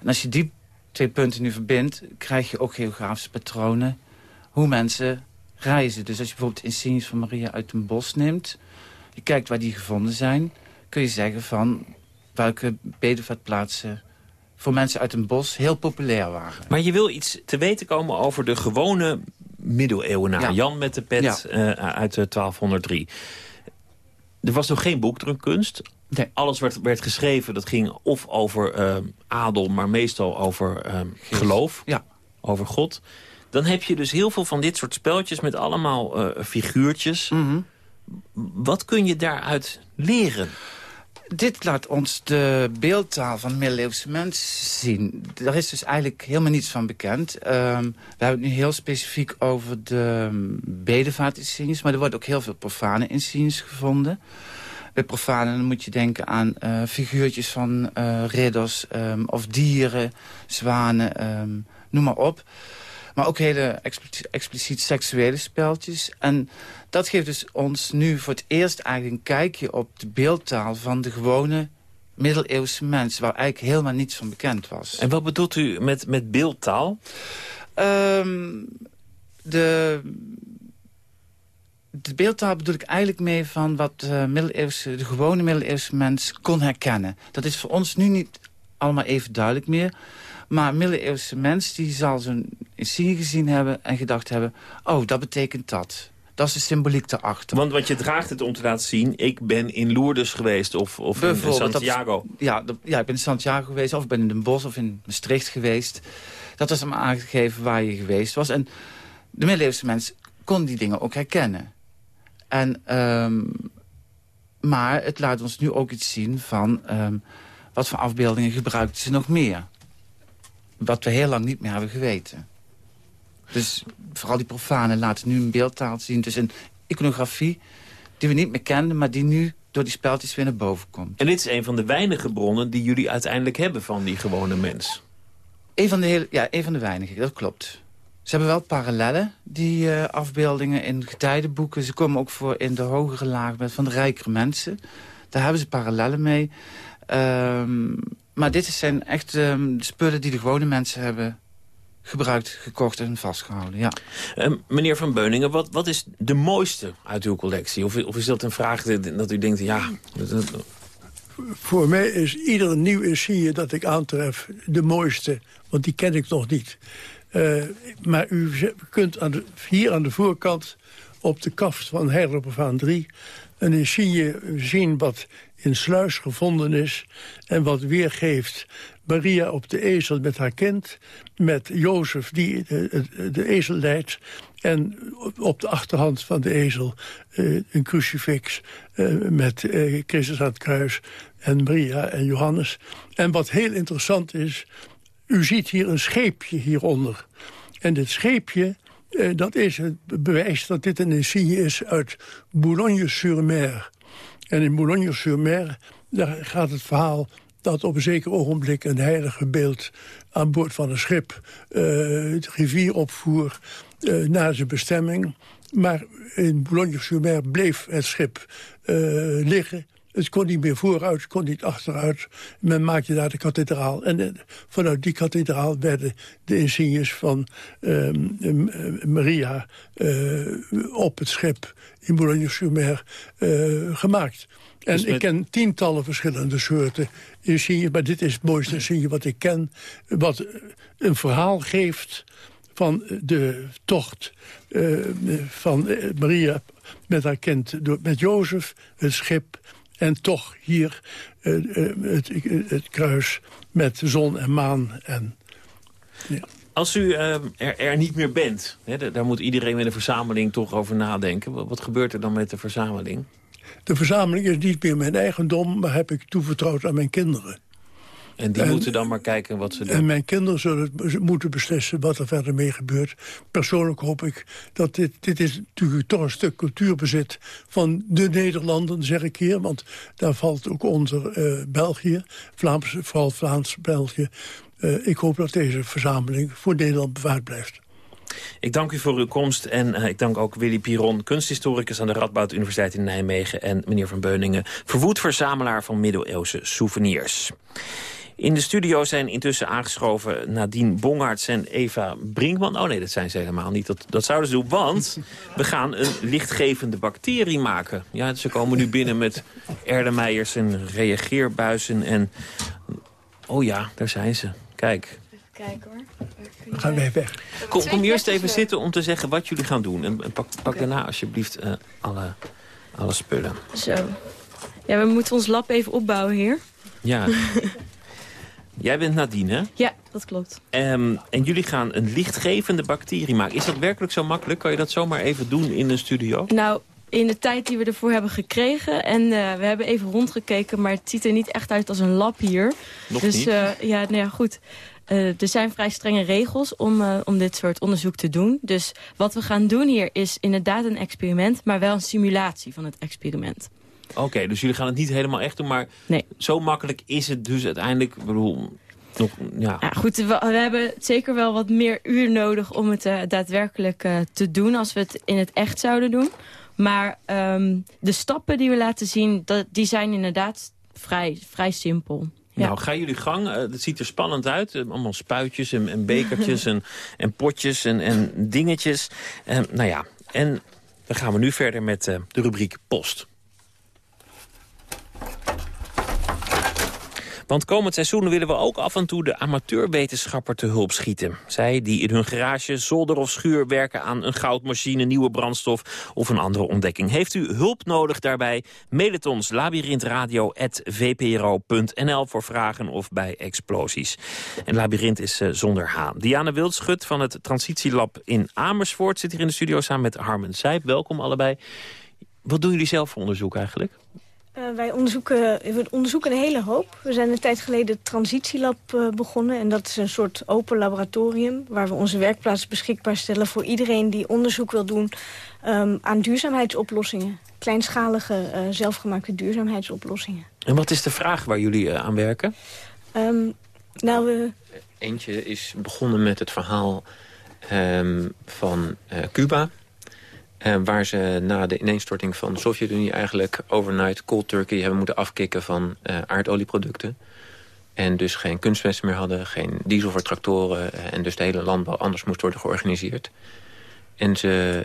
En als je die twee punten nu verbindt... krijg je ook geografische patronen hoe mensen reizen. Dus als je bijvoorbeeld insignes van Maria uit een bos neemt... je kijkt waar die gevonden zijn... kun je zeggen van welke bedevaartplaatsen voor mensen uit een bos heel populair waren. Maar je wil iets te weten komen over de gewone middeleeuwenaar. Ja. Jan met de pet ja. uh, uit 1203. Er was nog geen boekdrukkunst. Nee. Alles werd, werd geschreven, dat ging of over uh, adel... maar meestal over uh, geloof, ja. over God. Dan heb je dus heel veel van dit soort spelletjes met allemaal uh, figuurtjes. Mm -hmm. Wat kun je daaruit leren? Dit laat ons de beeldtaal van middeleeuwse mensen zien. Daar is dus eigenlijk helemaal niets van bekend. Um, we hebben het nu heel specifiek over de bedevaartinsignes... maar er wordt ook heel veel profane insignes gevonden. Bij profane dan moet je denken aan uh, figuurtjes van uh, ridders... Um, of dieren, zwanen, um, noem maar op... Maar ook hele expliciet, expliciet seksuele speltjes. En dat geeft dus ons nu voor het eerst eigenlijk een kijkje op de beeldtaal van de gewone middeleeuwse mens... waar eigenlijk helemaal niets van bekend was. En wat bedoelt u met, met beeldtaal? Um, de, de beeldtaal bedoel ik eigenlijk mee van wat de, middeleeuwse, de gewone middeleeuwse mens kon herkennen. Dat is voor ons nu niet allemaal even duidelijk meer... Maar een middeleeuwse mens die zal zo'n insigne gezien hebben en gedacht hebben... oh, dat betekent dat. Dat is de symboliek daarachter. Want, want je draagt het om te laten zien... ik ben in Lourdes geweest of, of in Santiago. Ja, ja, ik ben in Santiago geweest of ik ben in Den Bosch of in Maastricht geweest. Dat was hem aangegeven waar je geweest was. En de middeleeuwse mens kon die dingen ook herkennen. En, ehm, maar het laat ons nu ook iets zien van... ehm, wat voor afbeeldingen gebruikten ze nog meer. Wat we heel lang niet meer hebben geweten. Dus vooral die profanen laten nu een beeldtaal zien. Dus een iconografie die we niet meer kenden... maar die nu door die speltjes weer naar boven komt. En dit is een van de weinige bronnen die jullie uiteindelijk hebben van die gewone mens. Een van de, hele, ja, een van de weinige, dat klopt. Ze hebben wel parallellen, die eh, afbeeldingen in getijdenboeken. Ze komen ook voor in de hogere lagen van de rijkere mensen. Daar hebben ze parallellen mee. Ehm, maar dit zijn echt ehm, de spullen die de gewone mensen hebben gebruikt, gekocht en vastgehouden. Ja. Ehm, meneer Van Beuningen, wat, wat is de mooiste uit uw collectie? Of, of is dat een vraag dat, dat u denkt, ja... Dat, dat- Voor mij is ieder nieuw insigne dat ik aantref de mooiste. Want die ken ik nog niet. Eh, maar u kunt aan de, hier aan de voorkant op de kaft van Heidelberg 3... een insigne zien wat in Sluis gevonden is... en wat weergeeft Maria op de ezel met haar kind... met Jozef die de, de, ezel leidt... en op de achterhand van de ezel eh, een crucifix... eh, met eh, Christus aan het kruis en Maria en Johannes. En wat heel interessant is... u ziet hier een scheepje hieronder. En dit scheepje, dat is het bewijs dat dit een insigne is uit Boulogne-sur-Mer. En in Boulogne-sur-Mer, daar gaat het verhaal dat op een zeker ogenblik een heilige beeld aan boord van een schip eh, de rivier opvoer eh, naar zijn bestemming. Maar in Boulogne-sur-Mer bleef het schip eh, liggen. Het kon niet meer vooruit, het kon niet achteruit. Men maakte daar de kathedraal. En eh, vanuit die kathedraal werden de insignes van ehm, eh, Maria eh, op het schip in Boulogne-sur-Mer gemaakt. En Dus met- ik ken tientallen verschillende soorten insignes. Maar dit is het mooiste insigne wat ik ken. Wat een verhaal geeft van de tocht van Maria met haar kind, met Jozef, het schip... en toch hier eh, eh, het, het kruis met zon en maan. En, Als u eh, er, er niet meer bent, hè, da- daar moet iedereen in de verzameling toch over nadenken. Wat, wat gebeurt er dan met de verzameling? de verzameling is niet meer mijn eigendom... maar heb ik toevertrouwd aan mijn kinderen. En die En- moeten dan maar kijken wat ze doen. En mijn kinderen zullen moeten beslissen wat er verder mee gebeurt. Persoonlijk hoop ik dat dit, dit is natuurlijk toch een stuk cultuurbezit van de Nederlanden, zeg ik hier. Want daar valt ook onder eh, België, Vlaams, vooral Vlaams-België. Eh, ik hoop dat deze verzameling voor Nederland bewaard blijft. Ik dank u voor uw komst en eh, ik dank ook Willy Piron, kunsthistoricus aan de Radboud Universiteit in Nijmegen... en meneer Van Beuningen, verwoed verzamelaar van middeleeuwse souvenirs. In de studio zijn intussen aangeschoven Nadine Bongaerts en Eva Brinkman. Oh nee, dat zijn ze helemaal niet. Dat, dat zouden ze doen, want we gaan een lichtgevende bacterie maken. Ja, ze komen nu binnen met erlenmeijers en reageerbuizen en... Oh ja, daar zijn ze. Kijk. Kijk hoor. Dan gaan wij weg. Kom, kom eerst even zitten om te zeggen wat jullie gaan doen. En, en pak, pak daarna alsjeblieft eh, alle, alle spullen. Zo. Ja, we moeten ons lab even opbouwen hier. Ja. Jij bent Nadine, hè? Ja, dat klopt. Ehm, en jullie gaan een lichtgevende bacterie maken. Is dat werkelijk zo makkelijk? Kan je dat zomaar even doen in een studio? Nou, in de tijd die we ervoor hebben gekregen... en eh, we hebben even rondgekeken, maar het ziet er niet echt uit als een lab hier. Nog dus, niet? eh, ja, nou ja, goed. Eh, er zijn vrij strenge regels om, om dit soort onderzoek te doen. Dus wat we gaan doen hier is inderdaad een experiment... maar wel een simulatie van het experiment. Oké, dus jullie gaan het niet helemaal echt doen. Maar zo makkelijk is het dus uiteindelijk... Ik bedoel, nog, ja. Ja, goed, we, we hebben zeker wel wat meer uur nodig om het eh, daadwerkelijk eh, te doen... als we het in het echt zouden doen. Maar ehm, de stappen die we laten zien, dat, die zijn inderdaad vrij, vrij simpel. Ja. Nou, ga jullie gang. Eh, Het ziet er spannend uit. Allemaal spuitjes en, en bekertjes en, en potjes en, en dingetjes. Eh, nou ja, en dan gaan we nu verder met de rubriek Post. Want komend seizoen willen we ook af en toe de amateurwetenschapper te hulp schieten. Zij die in hun garage, zolder of schuur werken aan een goudmachine, nieuwe brandstof of een andere ontdekking. Heeft u hulp nodig daarbij? Mail het ons labyrinthradio.vpro.nl voor vragen of bij explosies. En Labyrinth is eh, zonder H. Diana Wildschut van het Transitielab in Amersfoort zit hier in de studio samen met Harmen Sijp. Welkom allebei. Wat doen jullie zelf voor onderzoek eigenlijk? Uh, wij onderzoeken, we onderzoeken een hele hoop. We zijn een tijd geleden het Transitielab uh, begonnen. En dat is een soort open laboratorium... waar we onze werkplaats beschikbaar stellen... voor iedereen die onderzoek wil doen um, aan duurzaamheidsoplossingen. Kleinschalige, uh, zelfgemaakte duurzaamheidsoplossingen. En wat is de vraag waar jullie aan werken? Um, nou, we... Eentje is begonnen met het verhaal um, van Cuba... Uh, waar ze na de ineenstorting van de Sovjet-Unie eigenlijk overnight cold turkey hebben moeten afkicken van uh, aardolieproducten. En dus geen kunstmest meer hadden, geen diesel voor tractoren. Uh, en dus de hele landbouw anders moest worden georganiseerd. En ze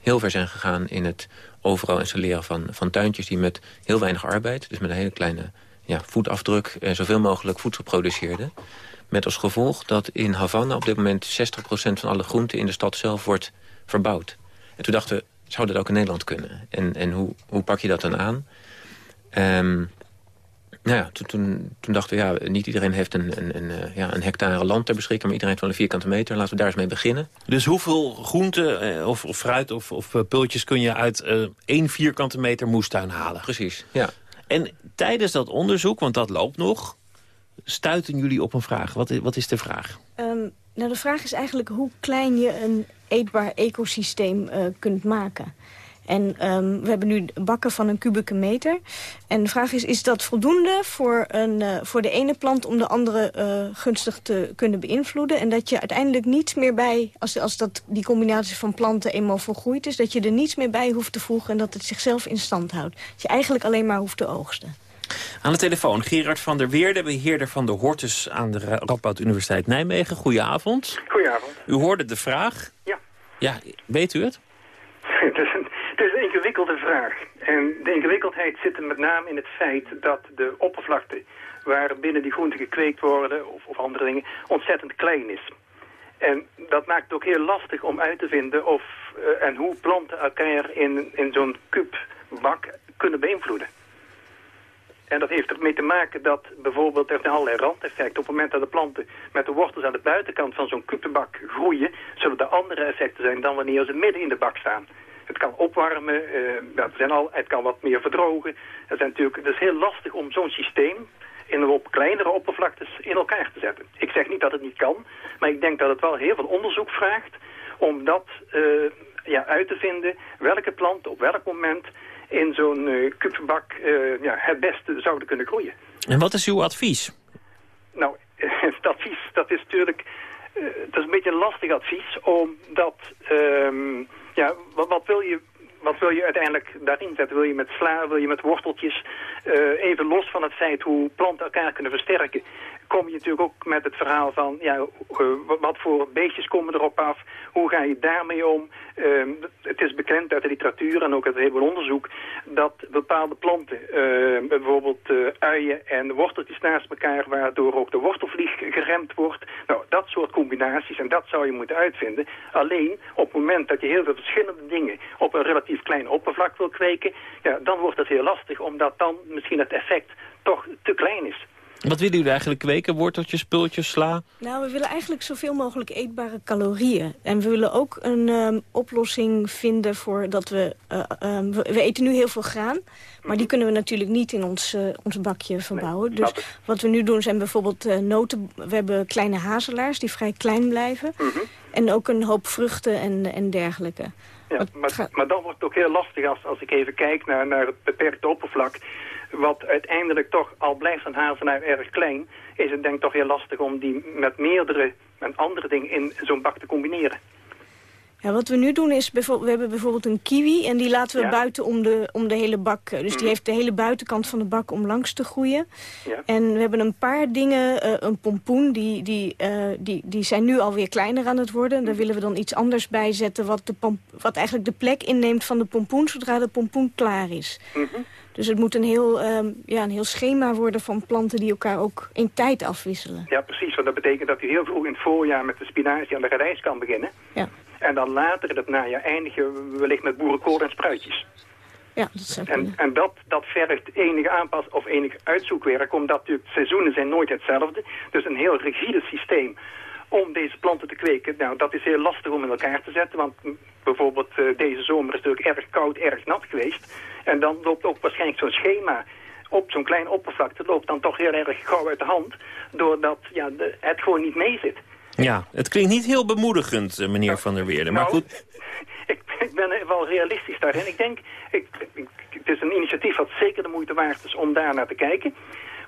heel ver zijn gegaan in het overal installeren van, van tuintjes die met heel weinig arbeid, dus met een hele kleine ja, voetafdruk, zoveel mogelijk voedsel produceerden. Met als gevolg dat in Havana op dit moment 60% van alle groenten in de stad zelf wordt verbouwd. En toen dachten we, zou dat ook in Nederland kunnen? En, en hoe, hoe pak je dat dan aan? Um, nou ja, toen, toen, toen, dachten we, ja, niet iedereen heeft een, een, een, ja, een hectare land ter beschikking... maar iedereen heeft wel een vierkante meter. Laten we daar eens mee beginnen. Dus hoeveel groenten eh, of, of, fruit of, of pultjes kun je uit uh, één vierkante meter moestuin halen? Precies, ja. En tijdens dat onderzoek, want dat loopt nog... stuiten jullie op een vraag. Wat is, wat is de vraag? Um, nou, de vraag is eigenlijk hoe klein je een eetbaar ecosysteem uh, kunt maken. En um, we hebben nu bakken van een kubieke meter. En de vraag is, is dat voldoende voor, een, uh, voor de ene plant... om de andere uh, gunstig te kunnen beïnvloeden? En dat je uiteindelijk niets meer bij... als, als dat, die combinatie van planten eenmaal volgroeid is... dat je er niets meer bij hoeft te voegen en dat het zichzelf in stand houdt. Dat je eigenlijk alleen maar hoeft te oogsten. Aan de telefoon Gerard van der Weerde, beheerder van de Hortus aan de Radboud Universiteit Nijmegen. Goedenavond. Goedenavond. U hoorde de vraag. Ja. Ja, weet u het? het, is een, het is een ingewikkelde vraag. En de ingewikkeldheid zit er met name in het feit dat de oppervlakte waar binnen die groenten gekweekt worden of, of andere dingen ontzettend klein is. En dat maakt het ook heel lastig om uit te vinden of uh, en hoe planten elkaar in, in zo'n kubbak kunnen beïnvloeden. En dat heeft ermee te maken dat bijvoorbeeld er zijn allerlei randeffecten. Op het moment dat de planten met de wortels aan de buitenkant van zo'n kuppebak groeien... zullen er andere effecten zijn dan wanneer ze midden in de bak staan. Het kan opwarmen, uh, zijn al, het kan wat meer verdrogen. Het, zijn natuurlijk, het is heel lastig om zo'n systeem in op kleinere oppervlaktes in elkaar te zetten. Ik zeg niet dat het niet kan, maar ik denk dat het wel heel veel onderzoek vraagt... om dat uh, ja, uit te vinden, welke planten op welk moment in zo'n uh, kupbak uh, ja, het beste zouden kunnen groeien. En wat is uw advies? Nou, het advies, dat is natuurlijk... Uh, dat is een beetje een lastig advies, omdat... Um, ja, wat, wat, wil je... Wat wil je uiteindelijk daarin zetten? Wil je met sla, wil je met worteltjes? Even los van het feit hoe planten elkaar kunnen versterken kom je natuurlijk ook met het verhaal van ja, wat voor beestjes komen erop af, hoe ga je daarmee om. Uh, het is bekend uit de literatuur en ook uit heel veel onderzoek dat bepaalde planten, uh, bijvoorbeeld uh, uien en worteltjes naast elkaar, waardoor ook de wortelvlieg geremd wordt. Nou, dat soort combinaties en dat zou je moeten uitvinden. Alleen op het moment dat je heel veel verschillende dingen op een relatief klein oppervlak wil kweken, ja, dan wordt het heel lastig, omdat dan misschien het effect toch te klein is. Wat willen jullie eigenlijk kweken? Worteltjes, pultjes, sla? Nou, we willen eigenlijk zoveel mogelijk eetbare calorieën. En we willen ook een um, oplossing vinden voor dat we, uh, um, we... we... eten nu heel veel graan, maar die kunnen we natuurlijk niet in ons, uh, ons bakje verbouwen. Nee, dus wat we nu doen zijn bijvoorbeeld uh, noten... We hebben kleine hazelaars die vrij klein blijven. -hmm. En ook een hoop vruchten en, en dergelijke. Ja, maar, maar dan wordt het ook heel lastig als, als ik even kijk naar, naar het beperkte oppervlak wat uiteindelijk toch, al blijft een hazenaar erg klein... is het denk ik toch heel lastig om die met meerdere en andere dingen in zo'n bak te combineren. Ja, wat we nu doen is, we hebben bijvoorbeeld een kiwi... en die laten we ja. buiten om de, om de hele bak. Dus die mm. heeft de hele buitenkant van de bak om langs te groeien. Ja. En we hebben een paar dingen, uh, een pompoen, die, die, uh, die, die zijn nu alweer kleiner aan het worden. Daar willen we dan iets anders bij zetten... wat, de wat eigenlijk de plek inneemt van de pompoen... zodra de pompoen klaar is. Mm -hmm. Dus het moet een heel, um, ja, een heel schema worden van planten die elkaar ook in tijd afwisselen. Ja, precies. Want dat betekent dat u heel vroeg in het voorjaar met de spinazie aan de radijs kan beginnen. Ja. En dan later in het najaar eindig je wellicht met boerenkool en spruitjes. Ja, dat is en, en dat, dat vergt enige aanpas of enig uitzoekwerk, omdat natuurlijk seizoenen zijn nooit hetzelfde. Dus een heel rigide systeem om deze planten te kweken. Nou, dat is heel lastig om in elkaar te zetten, want bijvoorbeeld eh, deze zomer is natuurlijk erg koud, erg nat geweest. En dan loopt ook waarschijnlijk zo'n schema op zo'n klein oppervlakte, loopt dan toch heel erg gauw uit de hand, doordat ja, de, het gewoon niet mee zit. Ja, het klinkt niet heel bemoedigend, eh, meneer Van der Weerde. Maar Nou, goed, Ik, ik ben wel realistisch daarin. Ik denk, ik, ik- het is een initiatief wat zeker de moeite waard is om daar naar te kijken.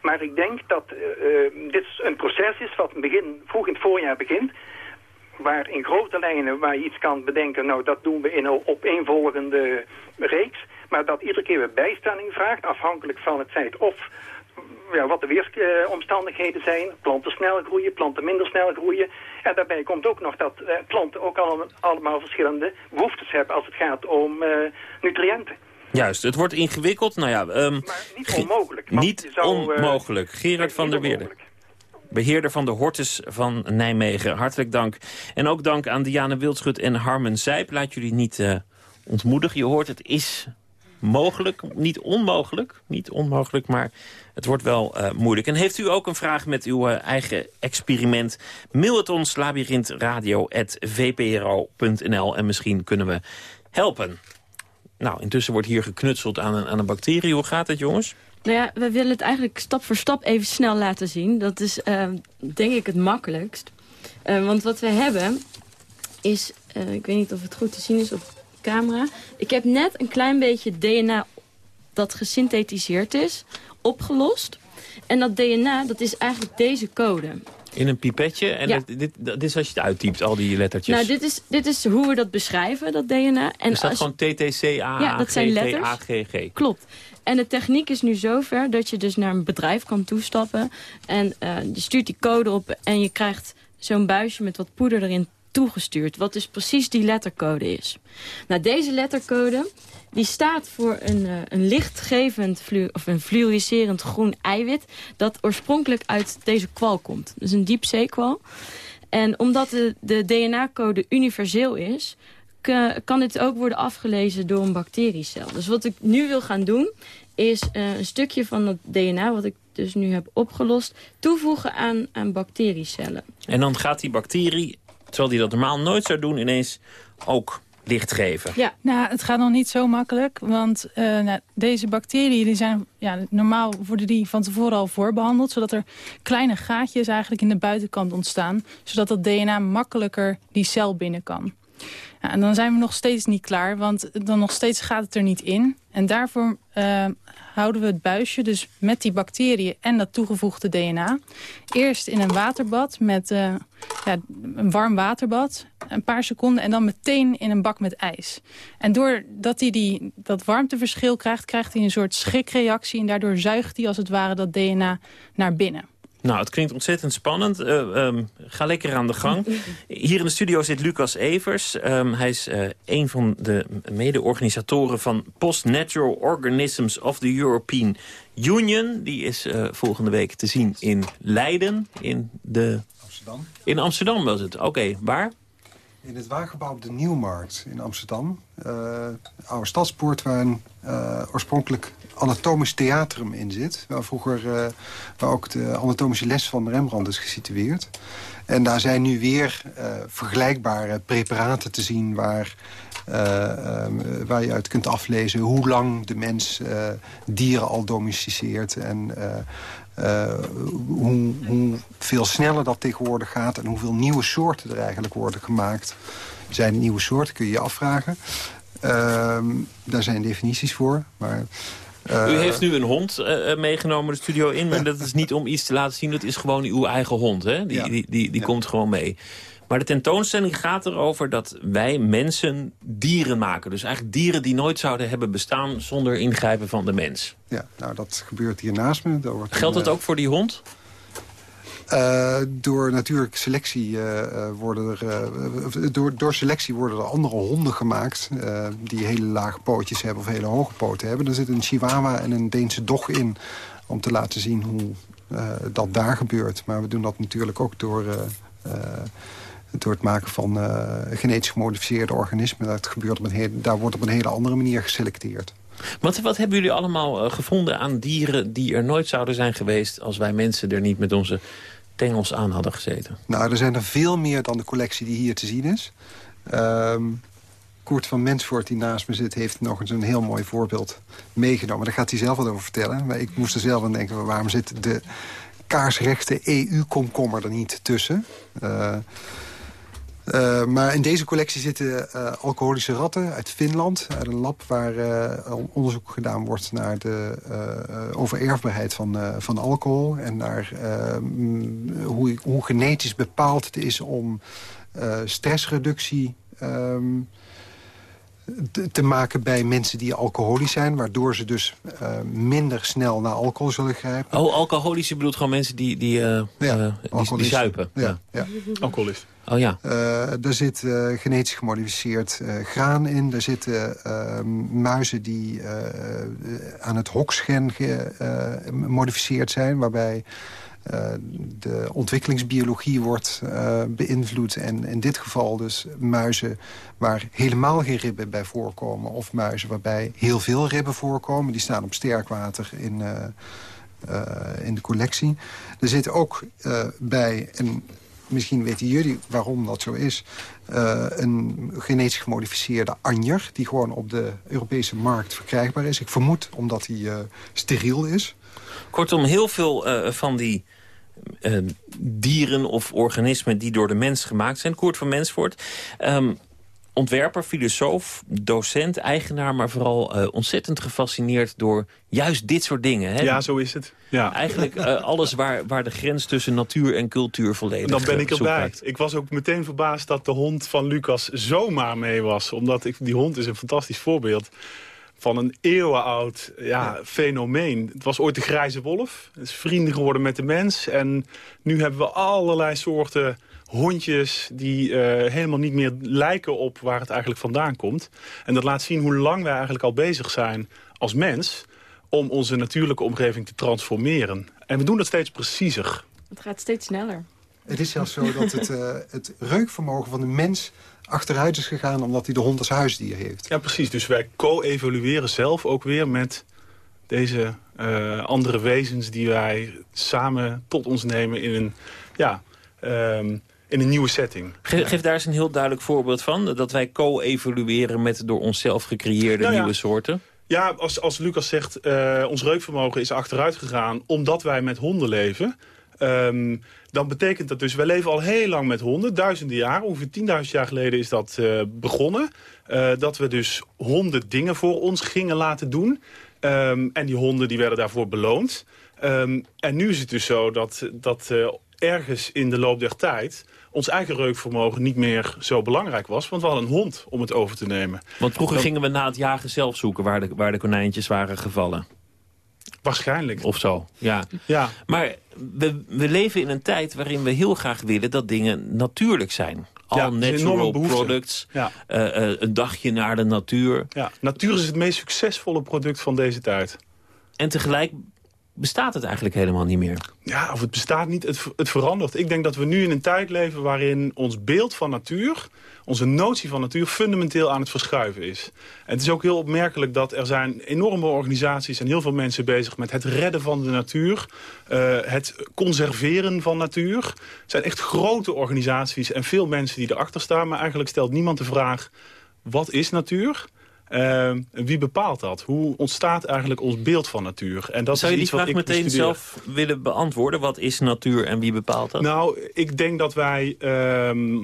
Maar ik denk dat eh, eh, dit een proces is wat begin, vroeg in het voorjaar begint. Waar in grote lijnen waar je iets kan bedenken, nou dat doen we in een opeenvolgende reeks. Maar dat iedere keer weer bijstelling vraagt, afhankelijk van het feit of ja, wat de weersomstandigheden zijn. Planten snel groeien, planten minder snel groeien. En daarbij komt ook nog dat eh, planten ook allemaal, allemaal verschillende behoeftes hebben als het gaat om nutriënten. Juist, het wordt ingewikkeld. Nou ja, ehm, Niet Ge- onmogelijk. niet zou, eh, onmogelijk. Gerard van der Weerde. Beheerder van de Hortus van Nijmegen. Hartelijk dank. En ook dank aan Diane Wildschut en Harmen Zijp. Laat jullie niet eh, ontmoedigen. Je hoort, het is mogelijk. Niet onmogelijk. Niet onmogelijk, maar het wordt wel eh, moeilijk. En heeft u ook een vraag met uw eigen experiment? Mail het ons labyrinthradio.vpro.nl en misschien kunnen we helpen. Nou, intussen wordt hier geknutseld aan een, aan een bacterie. Hoe gaat het, jongens? Nou ja, we willen het eigenlijk stap voor stap even snel laten zien. Dat is eh, denk ik het makkelijkst. Eh, want wat we hebben is, eh, ik weet niet of het goed te zien is op camera. Ik heb net een klein beetje DNA dat gesynthetiseerd is, opgelost. En dat DNA, dat is eigenlijk deze code. In een pipetje. En Ja. dit, dit, dit is als je het uittypt, al die lettertjes. Nou, dit is, dit is hoe we dat beschrijven, dat DNA. En staat als- gewoon TTC, Ja, dat zijn letters. AGG. Klopt. En de techniek is nu zover dat je dus naar een bedrijf kan toestappen. En eh, je stuurt die code op en je krijgt zo'n buisje met wat poeder erin toegestuurd. Wat dus precies die lettercode is. Nou, deze lettercode die staat voor een, eh, een lichtgevend flu of een fluoriserend groen eiwit... dat oorspronkelijk uit deze kwal komt. Dus een diepzeekwal. En omdat de, de DNA-code universeel is... kan dit ook worden afgelezen door een bacteriecel. Dus wat ik nu wil gaan doen... is eh, een stukje van dat DNA, wat ik dus nu heb opgelost... toevoegen aan, aan bacteriecellen. En dan gaat die bacterie, terwijl die dat normaal nooit zou doen... ineens ook licht geven. Ja. Nou, het gaat nog niet zo makkelijk, want eh, nou, deze bacteriën die zijn, ja, normaal worden die van tevoren al voorbehandeld, zodat er kleine gaatjes eigenlijk in de buitenkant ontstaan, zodat dat DNA makkelijker die cel binnen kan. En dan zijn we nog steeds niet klaar, want dan nog steeds gaat het er niet in. En daarvoor eh, houden we het buisje, dus met die bacteriën en dat toegevoegde DNA... eerst in een waterbad met eh, ja, een warm waterbad, een paar seconden... en dan meteen in een bak met ijs. En doordat hij die, dat warmteverschil krijgt, krijgt hij een soort schrikreactie... en daardoor zuigt hij als het ware dat DNA naar binnen. Nou, het klinkt ontzettend spannend. Eh, ehm, ga lekker aan de gang. Hier in de studio zit Lucas Evers. Ehm, hij is eh, een van de mede-organisatoren van Post-Natural Organisms of the European Union. Die is eh, volgende week te zien in Leiden. In, de... Amsterdam. in Amsterdam was het. Oké, waar? In het wagenbouw op de Nieuwmarkt in Amsterdam. oude stadspoort waar oorspronkelijk anatomisch theaterum in zit. Waar vroeger waar ook de anatomische les van Rembrandt is gesitueerd. En daar zijn nu weer eh, vergelijkbare preparaten te zien... Waar, eh, waar je uit kunt aflezen hoe lang de mens dieren al domesticeert... en hoe, hoe veel sneller dat tegenwoordig gaat... en hoeveel nieuwe soorten er eigenlijk worden gemaakt. Zijn nieuwe soorten, kun je je afvragen. Ehm, daar zijn definities voor, maar... eh, U heeft nu een hond eh, eh, meegenomen de studio in. Maar dat is niet om iets te laten zien. Dat is gewoon uw eigen hond. Hè? Die, die, die, die komt gewoon mee. Maar de tentoonstelling gaat erover dat wij mensen dieren maken. Dus eigenlijk dieren die nooit zouden hebben bestaan zonder ingrijpen van de mens. Ja, nou dat gebeurt hier naast me. Wordt Geldt dat ook voor die hond? Eh, door natuurlijke selectie eh, eh, worden er... door, door selectie worden er andere honden gemaakt... die hele lage pootjes hebben of hele hoge poten hebben. Er zit een chihuahua en een Deense dog in... om te laten zien hoe dat daar gebeurt. Maar we doen dat natuurlijk ook door... door het maken van genetisch gemodificeerde organismen. Dat gebeurt op een daar wordt op een hele andere manier geselecteerd. Wat, wat hebben jullie allemaal gevonden aan dieren die er nooit zouden zijn geweest... als wij mensen er niet met onze tengels aan hadden gezeten? Nou, er zijn er veel meer dan de collectie die hier te zien is. Ehm, Koert van Mensvoort, die naast me zit, heeft nog eens een heel mooi voorbeeld meegenomen. Daar gaat hij zelf wat over vertellen. Maar ik moest er zelf aan denken, waarom zit de kaarsrechte EU-komkommer er niet tussen? Uh, uh, maar in deze collectie zitten uh, alcoholische ratten uit Finland. Uit een lab waar onderzoek gedaan wordt naar de overerfbaarheid van, van alcohol. En naar hoe, hoe genetisch bepaald het is om stressreductie... Um, te maken bij mensen die alcoholisch zijn... waardoor ze dus uh, minder snel naar alcohol zullen grijpen. Oh, alcoholisch, je bedoelt gewoon mensen die, die, uh, ja, uh, die, die zuipen? Ja, ja. Alcoholist. Oh ja. daar zit genetisch gemodificeerd graan in. Er zitten muizen die aan het hoksgen gemodificeerd zijn... waarbij de ontwikkelingsbiologie wordt uh, beïnvloed. En in dit geval dus muizen waar helemaal geen ribben bij voorkomen... of muizen waarbij heel veel ribben voorkomen. Die staan op sterkwater in, uh, in de collectie. Er zit ook bij, en misschien weten jullie waarom dat zo is... een genetisch gemodificeerde anjer... die gewoon op de Europese markt verkrijgbaar is. Ik vermoed omdat hij steriel is... Kortom, heel veel uh, van die uh, dieren of organismen die door de mens gemaakt zijn. Koert van Mensvoort. Um, ontwerper, filosoof, docent, eigenaar... maar vooral uh, ontzettend gefascineerd door juist dit soort dingen. Hè? Ja, zo is het. Ja. Eigenlijk uh, alles waar, waar de grens tussen natuur en cultuur volledig Dan ben ik erbij. Ik was ook meteen verbaasd dat de hond van Lucas zomaar mee was. Omdat ik, die hond is een fantastisch voorbeeld van een eeuwenoud ja, fenomeen. Het was ooit de grijze wolf. Het is vrienden geworden met de mens. En nu hebben we allerlei soorten hondjes die uh, helemaal niet meer lijken op waar het eigenlijk vandaan komt. En dat laat zien hoe lang wij eigenlijk al bezig zijn als mens... om onze natuurlijke omgeving te transformeren. En we doen dat steeds preciezer. Het gaat steeds sneller. Het is zelfs zo dat het, uh, het reukvermogen van de mens achteruit is gegaan omdat hij de hond als huisdier heeft. Ja, precies. Dus wij co-evolueren zelf ook weer met deze uh, andere wezens... die wij samen tot ons nemen in een, ja, um, in een nieuwe setting. Geef, geef, daar eens een heel duidelijk voorbeeld van. Dat wij co-evolueren met door onszelf gecreëerde nou ja. nieuwe soorten. Ja, als, als Lucas zegt, uh, ons reukvermogen is achteruit gegaan... omdat wij met honden leven... Um, dan betekent dat dus, wij leven al heel lang met honden, duizenden jaren. Ongeveer 10.000 jaar geleden is dat uh, begonnen. Uh, dat we dus honden dingen voor ons gingen laten doen. Um, en die honden die werden daarvoor beloond. Um, en nu is het dus zo dat, dat uh, ergens in de loop der tijd ons eigen reukvermogen niet meer zo belangrijk was. Want we hadden een hond om het over te nemen. Want vroeger Dan, gingen we na het jagen zelf zoeken waar de, waar de konijntjes waren gevallen. Waarschijnlijk. Of zo, ja. ja. Maar we, we leven in een tijd waarin we heel graag willen dat dingen natuurlijk zijn. All ja, natural products, ja. uh, uh, een dagje naar de natuur. Ja, natuur is het meest succesvolle product van deze tijd. En tegelijk bestaat het eigenlijk helemaal niet meer. Ja, of het bestaat niet, het, het verandert. Ik denk dat we nu in een tijd leven waarin ons beeld van natuur onze notie van natuur fundamenteel aan het verschuiven is. En het is ook heel opmerkelijk dat er zijn enorme organisaties... en heel veel mensen bezig met het redden van de natuur. Uh, het conserveren van natuur. Het zijn echt grote organisaties en veel mensen die erachter staan. Maar eigenlijk stelt niemand de vraag, wat is natuur? Uh, wie bepaalt dat? Hoe ontstaat eigenlijk ons beeld van natuur? En dat Zou je die vraag meteen bestudeer. zelf willen beantwoorden? Wat is natuur en wie bepaalt dat? Nou, ik denk dat wij... Uh,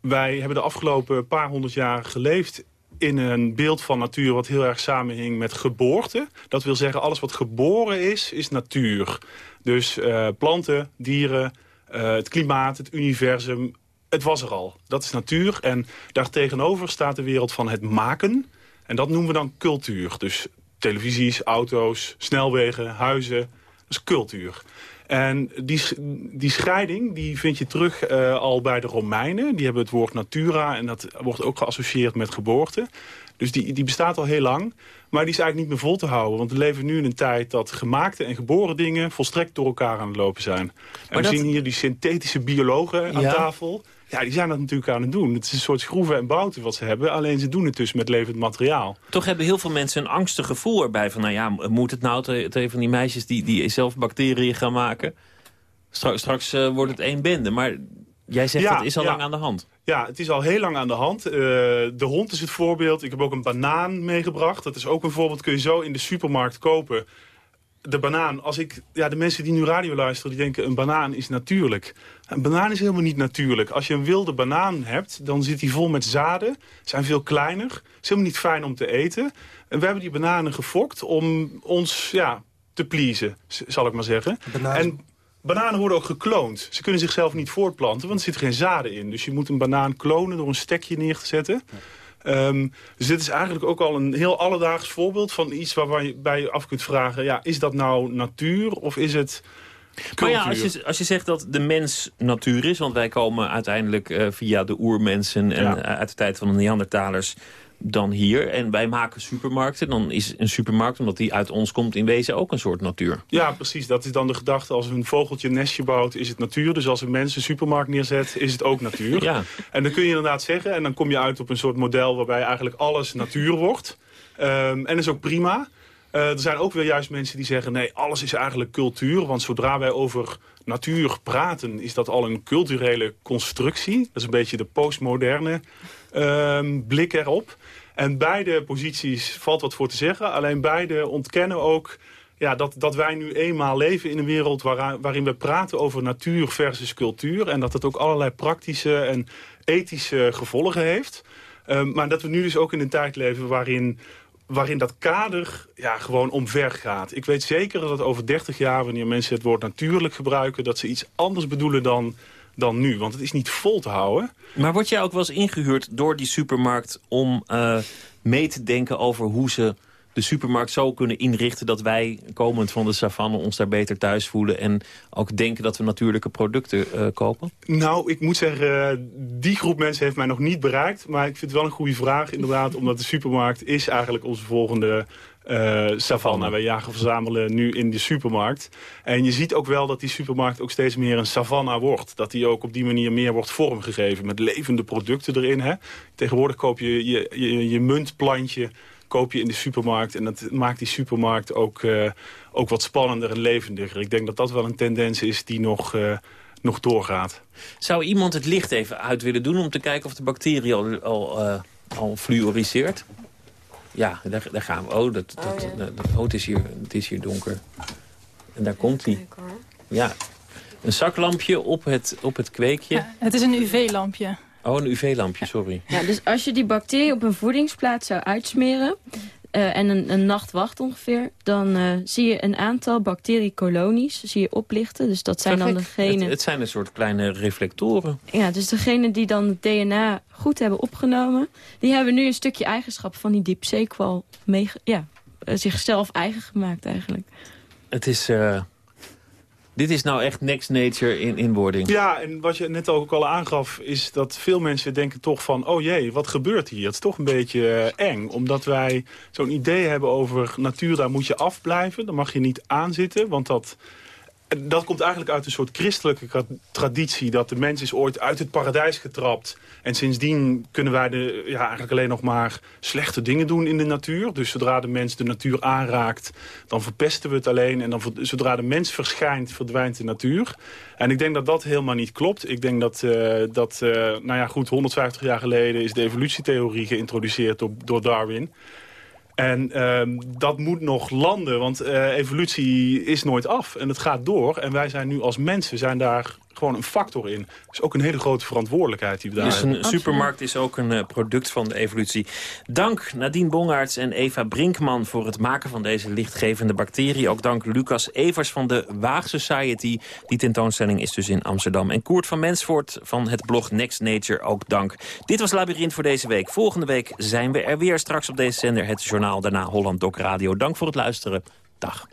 wij hebben de afgelopen paar honderd jaar geleefd in een beeld van natuur wat heel erg samenhing met geboorte. Dat wil zeggen, alles wat geboren is, is natuur. Dus uh, planten, dieren, uh, het klimaat, het universum, het was er al. Dat is natuur. En daartegenover staat de wereld van het maken. En dat noemen we dan cultuur. Dus televisies, auto's, snelwegen, huizen. Dat is cultuur. En die, die scheiding die vind je terug uh, al bij de Romeinen. Die hebben het woord natura en dat wordt ook geassocieerd met geboorte. Dus die, die bestaat al heel lang. Maar die is eigenlijk niet meer vol te houden. Want we leven nu in een tijd dat gemaakte en geboren dingen... volstrekt door elkaar aan het lopen zijn. En maar we dat... zien hier die synthetische biologen aan ja. tafel... Ja, die zijn dat natuurlijk aan het doen. Het is een soort schroeven en bouten wat ze hebben. Alleen ze doen het dus met levend materiaal. Toch hebben heel veel mensen een angstig gevoel erbij. Van nou ja, moet het nou tegen van die meisjes die, die zelf bacteriën gaan maken? Straks, straks eh, wordt het één bende, maar jij zegt Ja, dat is al ja. lang aan de hand. Ja, het is al heel lang aan de hand. Eh, de hond is het voorbeeld. Ik heb ook een banaan meegebracht. Dat is ook een voorbeeld. Kun je zo in de supermarkt kopen. De banaan, als ik... Ja, de mensen die nu radio luisteren, die denken... een banaan is natuurlijk. Een banaan is helemaal niet natuurlijk. Als je een wilde banaan hebt, dan zit die vol met zaden. Zijn veel kleiner. is helemaal niet fijn om te eten. En we hebben die bananen gefokt om ons ja, te pleasen, zal ik maar zeggen. En Bananen worden ook gekloond. Ze kunnen zichzelf niet voortplanten, want er zitten geen zaden in. Dus je moet een banaan klonen door een stekje neer te zetten. Ehm, dus dit is eigenlijk ook al een heel alledaags voorbeeld van iets waar je af kunt vragen... Ja, is dat nou natuur of is het Maar ja, cultuur? als je, als je zegt dat de mens natuur is... want wij komen uiteindelijk eh, via de oermensen en Ja. eh, uit de tijd van de Neandertalers dan hier. En wij maken supermarkten. Dan is een supermarkt, omdat die uit ons komt, in wezen ook een soort natuur. Ja, precies. Dat is dan de gedachte. Als een vogeltje een nestje bouwt, is het natuur. Dus als een mens een supermarkt neerzet, is het ook natuur. Ja. En dan kun je inderdaad zeggen, en dan kom je uit op een soort model... waarbij eigenlijk alles natuur wordt. Ehm, en dat is ook prima. Eh, er zijn ook weer juist mensen die zeggen... nee, alles is eigenlijk cultuur. Want zodra wij over natuur praten... is dat al een culturele constructie. Dat is een beetje de postmoderne ehm, blik erop. En beide posities valt wat voor te zeggen. Alleen beide ontkennen ook ja, dat, dat wij nu eenmaal leven in een wereld... Waar, waarin we praten over natuur versus cultuur. En dat het ook allerlei praktische en ethische gevolgen heeft. Ehm, maar dat we nu dus ook in een tijd leven waarin waarin dat kader ja, gewoon omver gaat. Ik weet zeker dat over 30 jaar, wanneer mensen het woord natuurlijk gebruiken... dat ze iets anders bedoelen dan, dan nu. Want het is niet vol te houden. Maar word jij ook wel eens ingehuurd door die supermarkt... om eh, mee te denken over hoe ze de supermarkt zo kunnen inrichten... dat wij, komend van de savanne, ons daar beter thuis voelen... en ook denken dat we natuurlijke producten eh, kopen? Nou, ik moet zeggen, eh, die groep mensen heeft mij nog niet bereikt. Maar ik vind het wel een goede vraag, inderdaad. omdat de supermarkt is eigenlijk onze volgende eh savanne. Wij jagen verzamelen nu in de supermarkt. En je ziet ook wel dat die supermarkt ook steeds meer een savanna wordt. Dat die ook op die manier meer wordt vormgegeven. Met levende producten erin. Hè. Tegenwoordig koop je je, je, je muntplantje koop je in de supermarkt. En dat maakt die supermarkt ook, eh, ook wat spannender en levendiger. Ik denk dat dat wel een tendens is die nog, eh, nog doorgaat. Zou iemand het licht even uit willen doen om te kijken of de bacterie al, al, eh, al fluoriseert? Ja, daar, daar gaan we. Oh, dat, dat, dat- dat- oh het, is hier, het is hier donker. En daar komt hij. Ja, een zaklampje op het, op het kweekje. Het is een UV-lampje. Oh, een UV-lampje, sorry. Ja, dus als je die bacterie op een voedingsplaat zou uitsmeren... eh, en een, een nacht wacht ongeveer... dan eh, zie je een aantal bacteriekolonies zie je oplichten. Dus dat zijn dan degene... Het, het zijn een soort kleine reflectoren. Ja, dus degene die dan het DNA goed hebben opgenomen... die hebben nu een stukje eigenschap van die diepzeekwal mee, ja, eh, zichzelf eigen gemaakt eigenlijk. Het is... dit is nou echt next nature in, in wording. Ja, en wat je net ook al aangaf, is dat veel mensen denken toch van... oh jee, wat gebeurt hier? Het is toch een beetje eh, eng. Omdat wij zo'n idee hebben over natuur, daar moet je afblijven. Daar mag je niet aanzitten, want dat... Dat komt eigenlijk uit een soort christelijke tra- traditie... dat de mens is ooit uit het paradijs getrapt. En sindsdien kunnen wij de, ja, eigenlijk alleen nog maar slechte dingen doen in de natuur. Dus zodra de mens de natuur aanraakt, dan verpesten we het alleen. En dan, zodra de mens verschijnt, verdwijnt de natuur. En ik denk dat dat helemaal niet klopt. Ik denk dat, eh, dat eh, nou ja, goed, 150 jaar geleden... is de evolutietheorie geïntroduceerd door Darwin... En ehm, dat moet nog landen, want eh, evolutie is nooit af. En het gaat door. En wij zijn nu als mensen zijn daar gewoon een factor in. Dus ook een hele grote verantwoordelijkheid die we daar Dus hebben. een supermarkt is ook een eh, product van de evolutie. Dank Nadine Bongaerts en Eva Brinkman voor het maken van deze lichtgevende bacterie. Ook dank Lucas Evers van de Waag Society. Die tentoonstelling is dus in Amsterdam. En Koert van Mensvoort van het blog Next Nature ook dank. Dit was Labyrinth voor deze week. Volgende week zijn we er weer straks op deze zender. Het journaal daarna Holland Doc Radio. Dank voor het luisteren. Dag.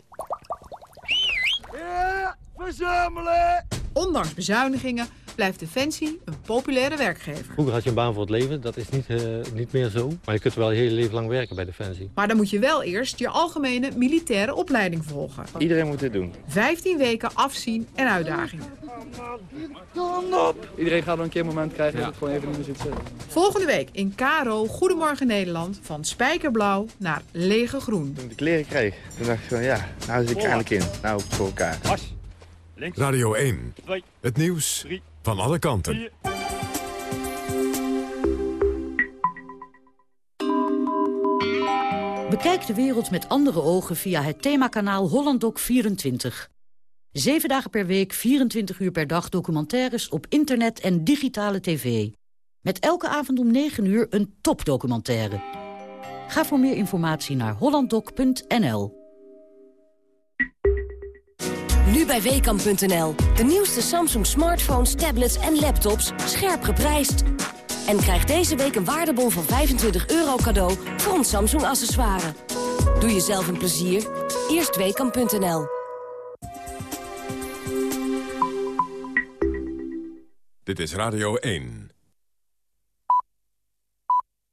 Verzamelen! Ondanks bezuinigingen blijft Defensie een populaire werkgever. Vroeger had je een baan voor het leven, dat is niet, eh, niet meer zo. Maar je kunt wel je hele leven lang werken bij Defensie. Maar dan moet je wel eerst je algemene militaire opleiding volgen. Iedereen moet dit doen. 15 weken afzien en uitdagingen. Iedereen gaat wel een keer een moment krijgen dat het gewoon even niet meer zit zitten. Volgende week in Karo Goedemorgen Nederland van spijkerblauw naar lege groen. Toen ik de kleren kreeg, toen dacht ik van ja, nou zit ik eindelijk in. Nou, voor elkaar. Radio 1. Het nieuws van alle kanten. Bekijk de wereld met andere ogen via het themakanaal HollandDoc24. Zeven dagen per week, 24 uur per dag documentaires op internet en digitale tv. Met elke avond om 9 uur een topdocumentaire. Ga voor meer informatie naar hollanddoc.nl. bij Weekamp.nl. De nieuwste Samsung smartphones, tablets en laptops scherp geprijsd. En krijg deze week een waardebon van 25 euro cadeau voor Samsung accessoire. Doe jezelf een plezier. Eerst Weekamp.nl. Dit is Radio 1.